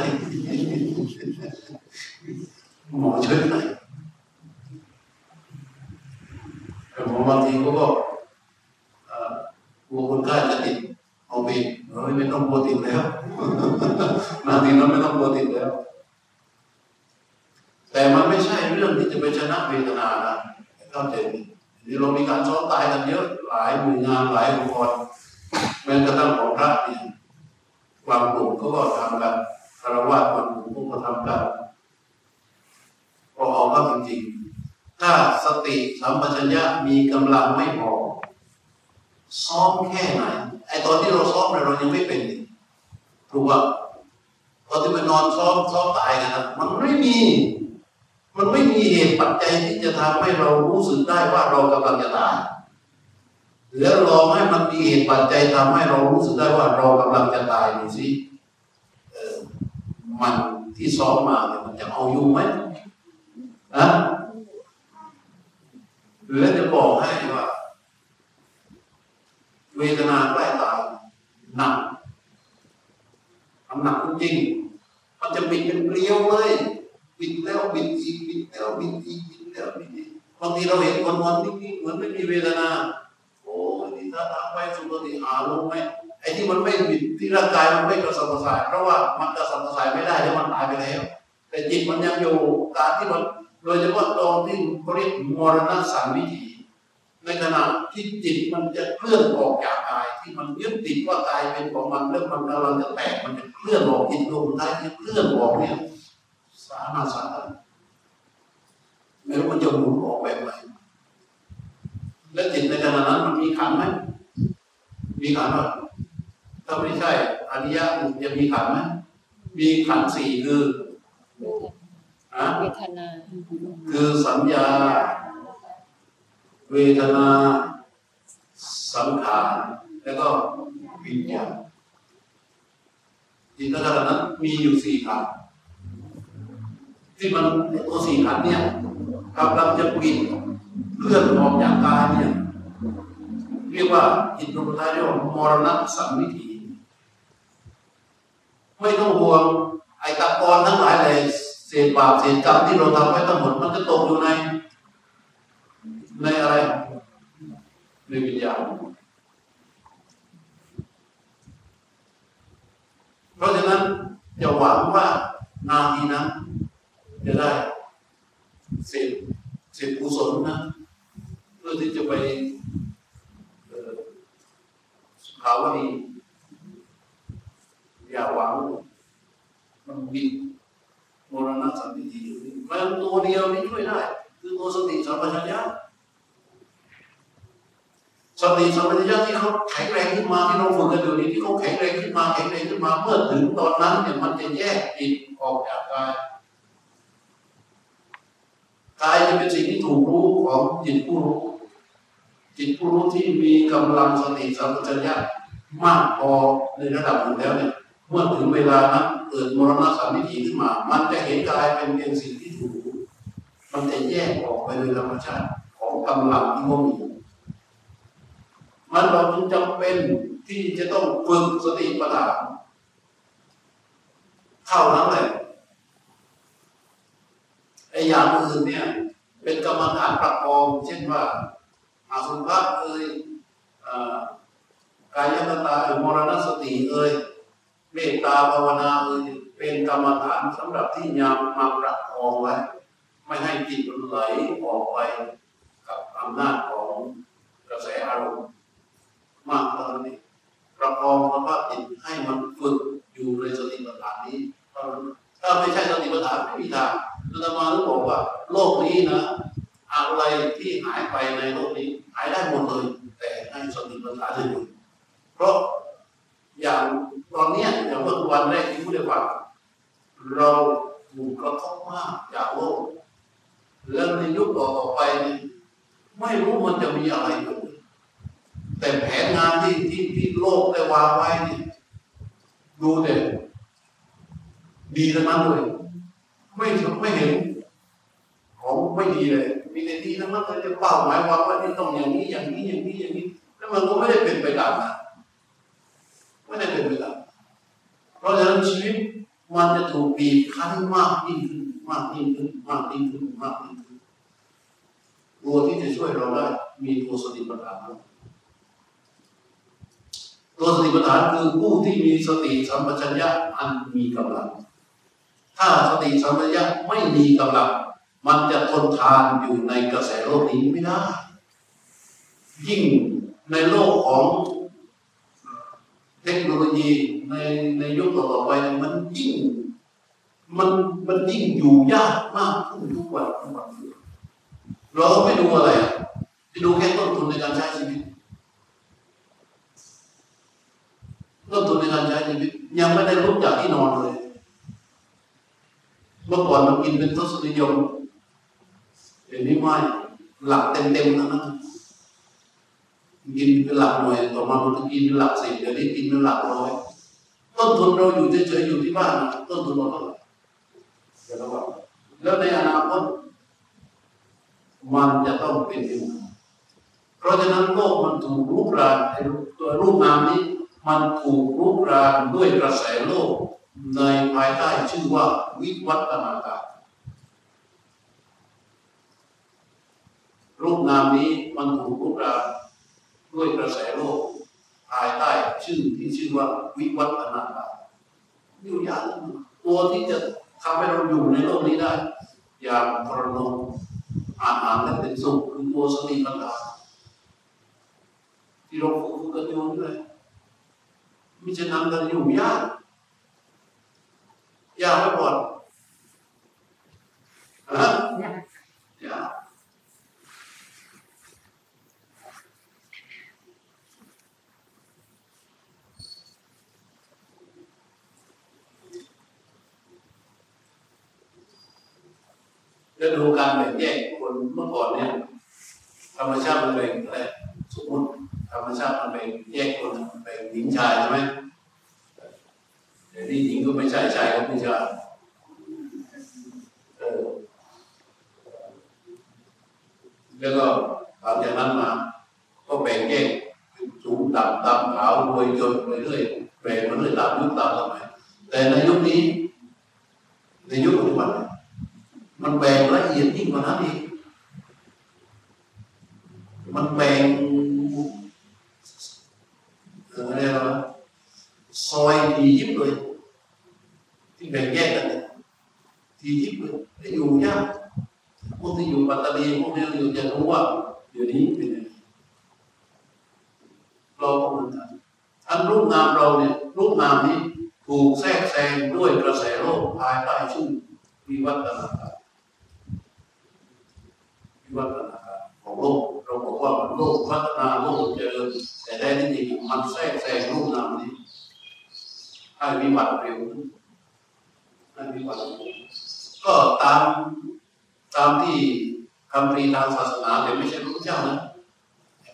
หมอช่วยได้แต่หมอบางทีก็ก็เอ่อกลัวคนไข้จะติดมอร์ฟีนเราไม่ต้องกลัวติดแล้วนางทีนั้นไม่ต้องกลัวติดแล้ว แต่มันไม่ใช่เรื่องที่จะไปชนะเวทนานะเข้าใจไหมนี่เรามีการซ้อมตายกันเยอะหลายหน่วยงานหลายองค์กร แม้กระทั่งของพระเนี่ยบางกลุ่มเขาก็ทำกันคารวะบางกลุ่มก็ทำกันพอเอาเข้าจริงๆ ถ้าสติสัมปชัญญะมีกำลังไม่พอซ้อมแค่ไหนไอตอนที่เราซ้อมเนี่ยเรายังไม่เป็นถูกป่ะตอนที่ไปนอนซ้อมซ้อมตายกันนะมันไม่มี มันไม่มีเหตุปัจจัยที่จะทำให้เรารู้สึกได้ว่าเรากำลังจะตาย แล้วลองให้มันมีเหตุปัจจัยทำให้เรารู้สึกได้ว่าเรากำลังจะตายดูสิมันที่ซ้อมมาเนี่ยมันจะเอาอยู่ไหมนะแล้วจะบอกให้ว่า เวทนาใกล้ตายหนักมันหนักจริง มันจะบิดเป็นเกลียวเลยบิดแล้วบิดอีกบิดแล้วบิดอีกบิดแล้วบิดอีกบางทีเราเห็นคนวันนิ่งๆเหมือนไม่มีเวทนา ไปสุขติหาลงไหมไอ้ที่มันไม่บิดที่ร่างกายมันไม่กระสับกระส่ายเพราะว่ามันกระสับกระส่ายไม่ได้แล้วมันตายไปแล้ว แต่จิตมันยังอยู่การที่มันโดยเฉพาะตอนที่เขาเรียกมรณะสังวิถีในขณะที่จิตมันจะเคลื่อนออกจากกาย ที่มันยึดติดว่ากายเป็นของมันแล้วมันกำลังจะแตกมันจะเคลื่อนออกจิตดวงใต้ที่เคลื่อนออกเนี่ยสาหัสสาหัสไม่รู้มันจะหมุนออกแบบไหนและจิตในขณะนั้นมันมีขันไหม มมีขันไหมถ้าไม่ใช่อริยะจะมีขันไหมมีขันสี่คืออะเวทนา คือสัญญา เวทนา สังขารแล้วก็วิญญาณจิตขณะนั้นมีอยู่สี่ขันธ์ที่มันตัวสี่ขันธ์เนี่ยกำลังจะปิดเลื่อนออกจากกายเนี่ย เรียกว่าจิตดวงสุดท้ายเรียกว่ามรณะสัมมิถีไม่ต้องห่วงไอ้ตะกอนทั้งหลายเลยเศษบาปเศษกรรมที่เราทำไว้ทั้งหมดมันจะตกอยู่ใน ในอะไรในวิญญาณเพราะฉะนั้นอย่าหวังว่านาทีนั้นจะได้เศษเศษกุศลนะเพื่อที่จะไป สุขาวดีอย่าหวังมันบินมรณะสัมปิติอยู่นี่มันตัวเดียวนี้ช่วยได้ คือตัวสติสัมปชัญญะสติสัมปชัญญะที่เขาแข็งแรงขึ้นมาที่เราฝึกกันอยู่นี้ที่เขาแข็งแรงขึ้นมาแข็งแรงขึ้นมาเมื่อถึงตอนนั้นเนี่ยมันจะแยกจิตออกจากกายกายจะเป็นสิ่งที่ถูกรู้ของจิตผู้รู้ จิตผู้รู้ที่มีกำลังสติสัมปชัญญะมากพอในระดับหนึ่งแล้วเนี่ยเมื่อถึงเวลานั้นเกิดมรณะสัมมิถีขึ้นมา มันจะเห็นกายเป็นเพียงสิ่งที่ถูกรู้มันจะแยกออกไปโดยธรรมชาติของกำลังที่มันมีมันเราจึงจำเป็นที่จะต้องฝึกสติปัฏฐาเท่านั้นแหละไอ้อย่างอื่นเนี่ย เป็นกรรมฐานประกอบเช่นว่า อาสุภะเอ่ยกายคตาเอ่ยมรณสติเอ่ยเมตตาภาวนาเอ่ยเป็นกรรมฐานสำหรับที่ยามมาประคองไว้ ไม่ให้จิตมันไหลออกไปกับอำนาจของกระแสอารมณ์มากเท่านั้ประคองสภาพจิตให้มันฝึกอยู่ในสติปัฏฐานนี้ถ้าไม่ใช่สติปัฏฐานไม่มีทางอาตมาต้องบอกว่าโลกนี้นะ อะไรที่หายไปในโลกนี้ หายได้หมดเลย แต่ให้สติปัฏฐานจะอยู่เพราะอย่างตอนเนี้ยอย่างเมื่อวันแรกที่พูดได้ฟังเราถูกกระทบมากจากโลกแล้วในยุคต่อไปนี่ไม่รู้มันจะมีอะไรเกิดขึ้นแต่แผนงานที่ที่ที่โลกได้วางไว้เนี่ยดูเด็ดีทั้งนั้นเลย ไม่ไม่เห็นของไม่ดีเลย มันั้นเลยจะเป้าหมายวาว่านี่ต้องอย่างนี้อย่างนี้อย่างนี้อย่างนี้ แล้วมันก็ไม่ได้เป็นไปตามนั้นไม่ได้เป็นไปตามเพราะฉะนั้นชีวิตมันจะถูกบีบคั้นมากยิ่งขึ้นมากยิ่งขึ้นมากยิ่งขึ้นมากยิ่งขึ้นตัวที่จะช่วยเราได้มีตัวสติปัฏฐานตัวสติปัฏฐานคือผู้ที่มีสติสัมปชัญญะอันมีกำลัง ถ้าสติสัมปชัญญะไม่มีกำลัง มันจะทนทานอยู่ในกระแสโลกนี้ไม่ได้ ยิ่งในโลกของเทคโนโลยีในในยุคต่อไปมันยิ่งมันมันยิ่งอยู่ยากมากขึ้นทุกวันทุกวันเราไปดูอะไรไปดูแค่ต้นทุนในการใช้ชีวิตต้นทุนในการใช้ชีวิต ยังไม่ได้ลุกจากที่นอนเลย เมื่อก่อนมันกินเป็นทศนิยม เดี๋ยวนี้ไม่หลักเต็มๆทั้งนั้นกินเป็นหลักหน่วยต่อมามันจะกินเป็นหลักสิบเดี๋ยวนี้กินเป็นหลักร้อยต้นทุนเราอยู่เฉยๆอยู่ที่บ้านต้นทุนเราเท่าไหร่เดี๋ยวเราบอกแล้วในอนาคตมันจะต้องเป็นอยังไงเพราะฉะนั้นโลกมันถูกรุกรานตัวรูปนามนี้ มันถูกรุกรานด้วยกระแสโลก ในภายใต้ชื่อว่าวิวัฒนาการ รูปนามนี้มันถูกรุกรานด้วยกระแสโลกภายใต้ชื่อที่ชื่อว่าวิวัฒนาการอยู่อย่างตัวที่จะทำให้เราอยู่ในโลกนี้ได้ อย่างพรนงอาหารและเป็นสุขคือตัวสติปัญญาที่เราฝึกกันอยู่นี่เลยมิฉะนั้นกันอยู่ยากยากไม่พอฮะยาก แล้วดูการแบ่งแยกคนเมื่อก่อนเนี่ยธรรมชาติมันแบ่งอะไรสมมติธรรมชาติมันแบ่งแยกคนแบ่งหญิงชายใช่ไหมแต่ที่หญิงก็ไม่ใช่ชายก็ไม่ใช่เออแล้วก็หลังจากนั้นมา ก็แบ่งแยกสูงต่ำต่ำขาวรวยจนไปเรื่อยแบ่งมาเรื่อยตามยุคตามสมัยแต่ในยุคนี้ ในยุคปัจจุบัน มันแบ่งละเอียดยิ่งกว่านั้นอีกมันแบ่งอะไรนะซอยทียิบเลย ที่แบ่งแยกกันเนี่ยทียิบเลยไอ้อยู่ยากพวกที่อยู่ปัตตานีพวกที่อยู่จะรู้ว่าเดี๋ยวนี้เป็นยังไงเราก็เหมือนกันอันรูปนามเราเนี่ยรูปนามนี้ถูกแทรกแซงด้วยกระแสโลกภายใต้ชื่อวิวัฒนาการ วัฒนาการของโลก เราบอกว่าโลกพัฒนาโลกเจริญแต่แท้ที่จริงมันแทรกแซงรูปนามนี้ให้วิบัติเร็วให้วิบัติเร็วก็ตามตามที่คำพรีทางศาสนาแต่ไม่ใช่พระเจ้านะ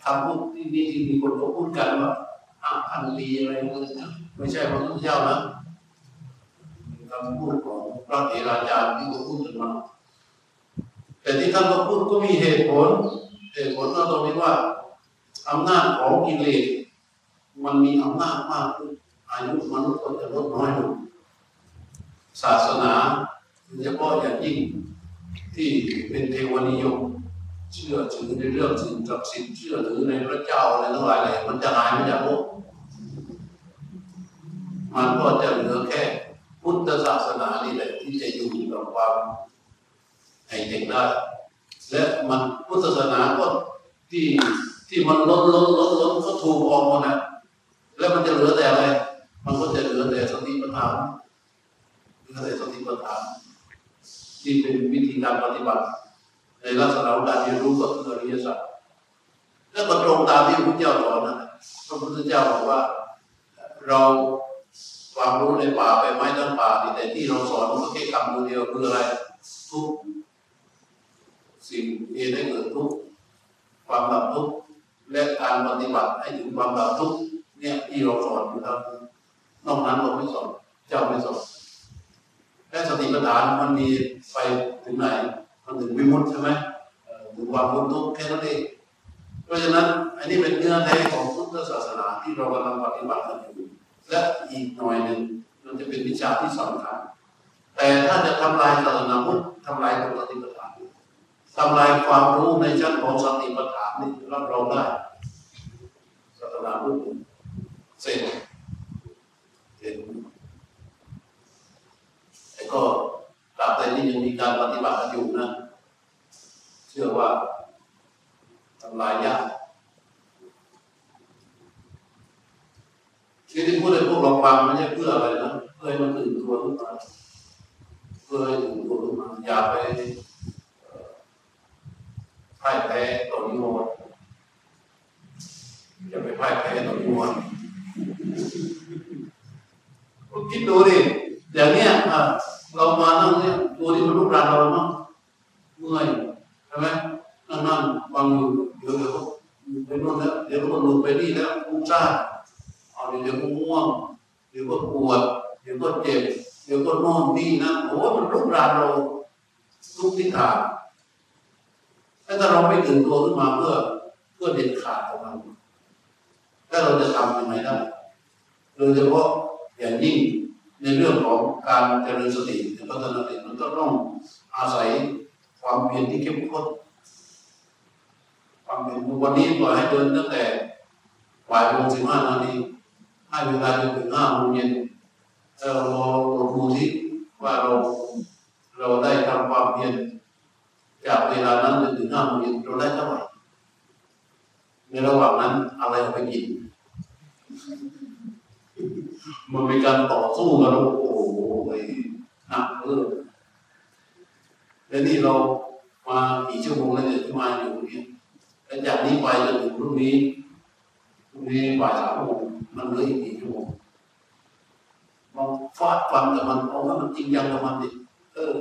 คำพูดที่นี่ที่มีคนเขาพูดกันว่าห้าพันปีอะไรนะไม่ใช่พระพุทธเจ้านะคำพูดของพระเถราจารย์ที่เขาพูดกันมา แต่ที่ท่านก็พูดก็มีเหตุผล เหตุผลก็ตรงนี้ว่าอำนาจของกิเลสมันมีอำนาจมากขึ้นอายุมนุษย์ก็จะลดน้อยลงศาสนาโดยเฉพาะอย่างยิ่งที่เป็นเทวนิยม เชื่อถือในเรื่องสิ่งศักดิ์สิทธิ์เชื่อถือในพระเจ้าอะไรทั้งหลายเลยมันจะหายไปจากโลกมันก็จะเหลือแค่พุทธศาสนานี่แหละที่จะอยู่กับความ ให้เด็กได้และมันพุทธศาสนาก็ที่ที่มันล้นล้นล้นล้นก็ถูกออกหมดนะแล้วมันจะเหลือแต่อะไร มันก็จะเหลือแต่สติปัฏฐานเหลือแต่สติปัฏฐานที่เป็นวิธีการปฏิบัติ ในลักษณะของการเรียนรู้ก็คืออริยสัจและก็ตรงตามที่พระพุทธเจ้าสอนนะพระพุทธเจ้าบอกว่า เราความรู้ในป่าไปไม้ต้นป่านี่แต่ที่เราสอนมันก็แค่คำเดียวคืออะไรทุก สิ่งที่ได้เกิดทุกความดับทุกและการปฏิบัติให้ถึงความดับทุกเนี่ยที่เราสอนอยู่ครับนอกนั้นเราไม่สอนเจ้าไม่สอนและสติปัฏฐานมันมีไปถึงไหนมันถึงวิมุตใช่ไหมถึงความพ้นทุกข์แค่นั้นเองเพราะฉะนั้นอันนี้เป็นเนื้อแท้ของพุทธศาสนาที่เรากำลังปฏิบัติกันอยู่และอีกหน่อยหนึ่งมันจะเป็นวิชาที่สำคัญแต่ถ้าจะทำลายศาสนาพุทธทำลายตัวสติปัฏฐาน ทำลายความรู้ในชั้นของสติปัฏฐานนี่รับรองได้ศาสนาพุทธเสร็จเห็นแต่ก็ตราบใดที่ยังมีการปฏิบัติอยู่นะ เชื่อว่าทำลายยากที่ที่พูดให้พวกเราฟังไม่ใช่เพื่ออะไรนะ เพื่อให้มันตื่นตัวขึ้นมาเพื่อให้ตื่นตัวขึ้นมาอย่าไป พ่ายแพ้ต่อนิวรณ์อย่าไปพ่ายแพ้ต่อนิวรณ์คิดดูดิอย่างเนี้ยเรามานั่งเนี่ยตัวที่มันรูปร่างเราเนาะเมื่อยใช่ไหมนั่งนั่งฟังอยู่เดี๋ยวเดี๋ยวไปโน่นแล้วเดี๋ยวก็ลงไปนี่แล้วฟุ้งซ่าเอาเดี๋ยวก็ง่วงเดี๋ยวก็ปวดเดี๋ยวก็เจ็บเดี๋ยวก็นอนนี่นะโอ้มันรูปร่างเราทุกทิศทาง ถ้าเราไม่ตื่นตัวขึ้นมาเพื่อเพื่อเด็ดขาดของมันแล้วเราจะทำยังไงได้โดยเฉพาะอย่างยิ่งในเรื่องของการเจริญสติหรือพัฒนาสติมันก็ต้องอาศัยความเพียรที่เข้มข้นความเพียรวันนี้ปล่อยให้เดินตั้งแต่บ่ายโมงสิบห้านาทีให้เวลาจนถึงห้าโมงเย็นเราลองดูที่ว่าเราเราได้ ห้าโมงเย็นเราได้เท่าไหร่ในระหว่างนั้นอะไรเอาไปกิน มันมีการต่อสู้กันโอ้โหหนักเลยแล้วนี่เรามากี่ชั่วโมงแล้วเนี่ยที่มาอยู่เนี่ยแล้วจากนี้ไปจนถึงพรุ่งนี้พรุ่งนี้บ่ายสามโมงมันเหลืออีกกี่ชั่วโมงมองฟาดฟันกับมันเอาให้มันจริงจังกับมันดิเออ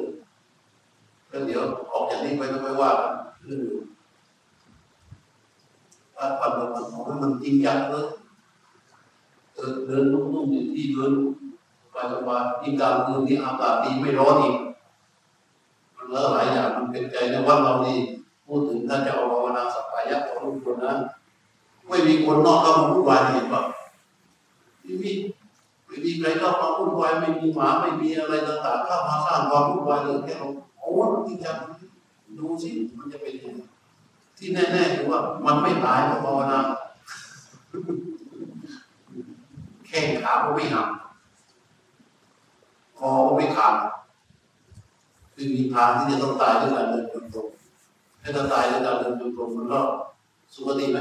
แล้วเดี๋ยวออกจากนี้ไปต้องไปว่ากัน คือถ้าปัจจุบันของมันจริงจังเลยเดินนุ่มๆอยู่ที่เดินไปสบายยิ่กลางคืนนี่อากาศดีไม่ร้อนอีกมันเลอะหลายอย่างมันเป็นใจในวัดเรานี่พูดถึงท่านจะเอาภาวนาสัพพายะของทุกคนนะไม่มีคนนอกเข้ามาวุ่นวายเห็นปะไม่มีไม่มีใครเข้ามาวุ่นวายไม่มีหมาไม่มีอะไรต่างๆเข้ามาสร้างความวุ่นวายเลยแค่เราโอ้จริงจัง ดูสิมันจะเป็นยังไงที่แน่ๆคือว่ามันไม่ตายเพราะภาวนาแข้งขาก็ไม่หักคอก็ไม่ขาดคือมีทางที่จะต้องตายด้วยการเดินจงกรมถ้าจะตายด้วยการเดินจงกรมมันก็สุขติไหม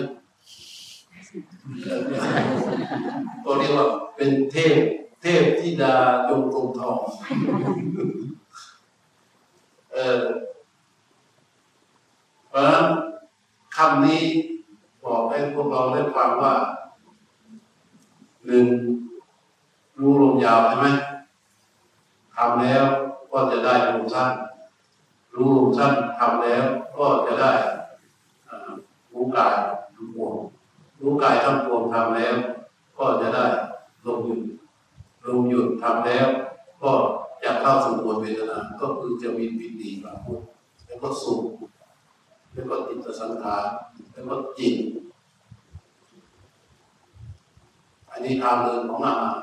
ก็เรียกว่าเป็นเทพ เทพที่ดาจงกรมทอง เออ ราะฉะนั้นคำนี้บอกให้พวกเราได้ฟังว่าหนึ่งรู้ลมยาวใช่ไหมทำแล้วก็จะได้ลมสั้น รู้ลมสั้นทำแล้วก็จะได้รู้กายรู้งปวงรู้กายทั้งปวงทำแล้ว ก็จะได้ลมหยุดลมหยุดทำแล้ว ก็จะเข้าสู่บทเวทนา ก็คือจะมีปิติปราโมทแล้วก็สุข รียกว่าจิตสังขารเรียกว่าจิตอันนี้ทางเดินของอาหาร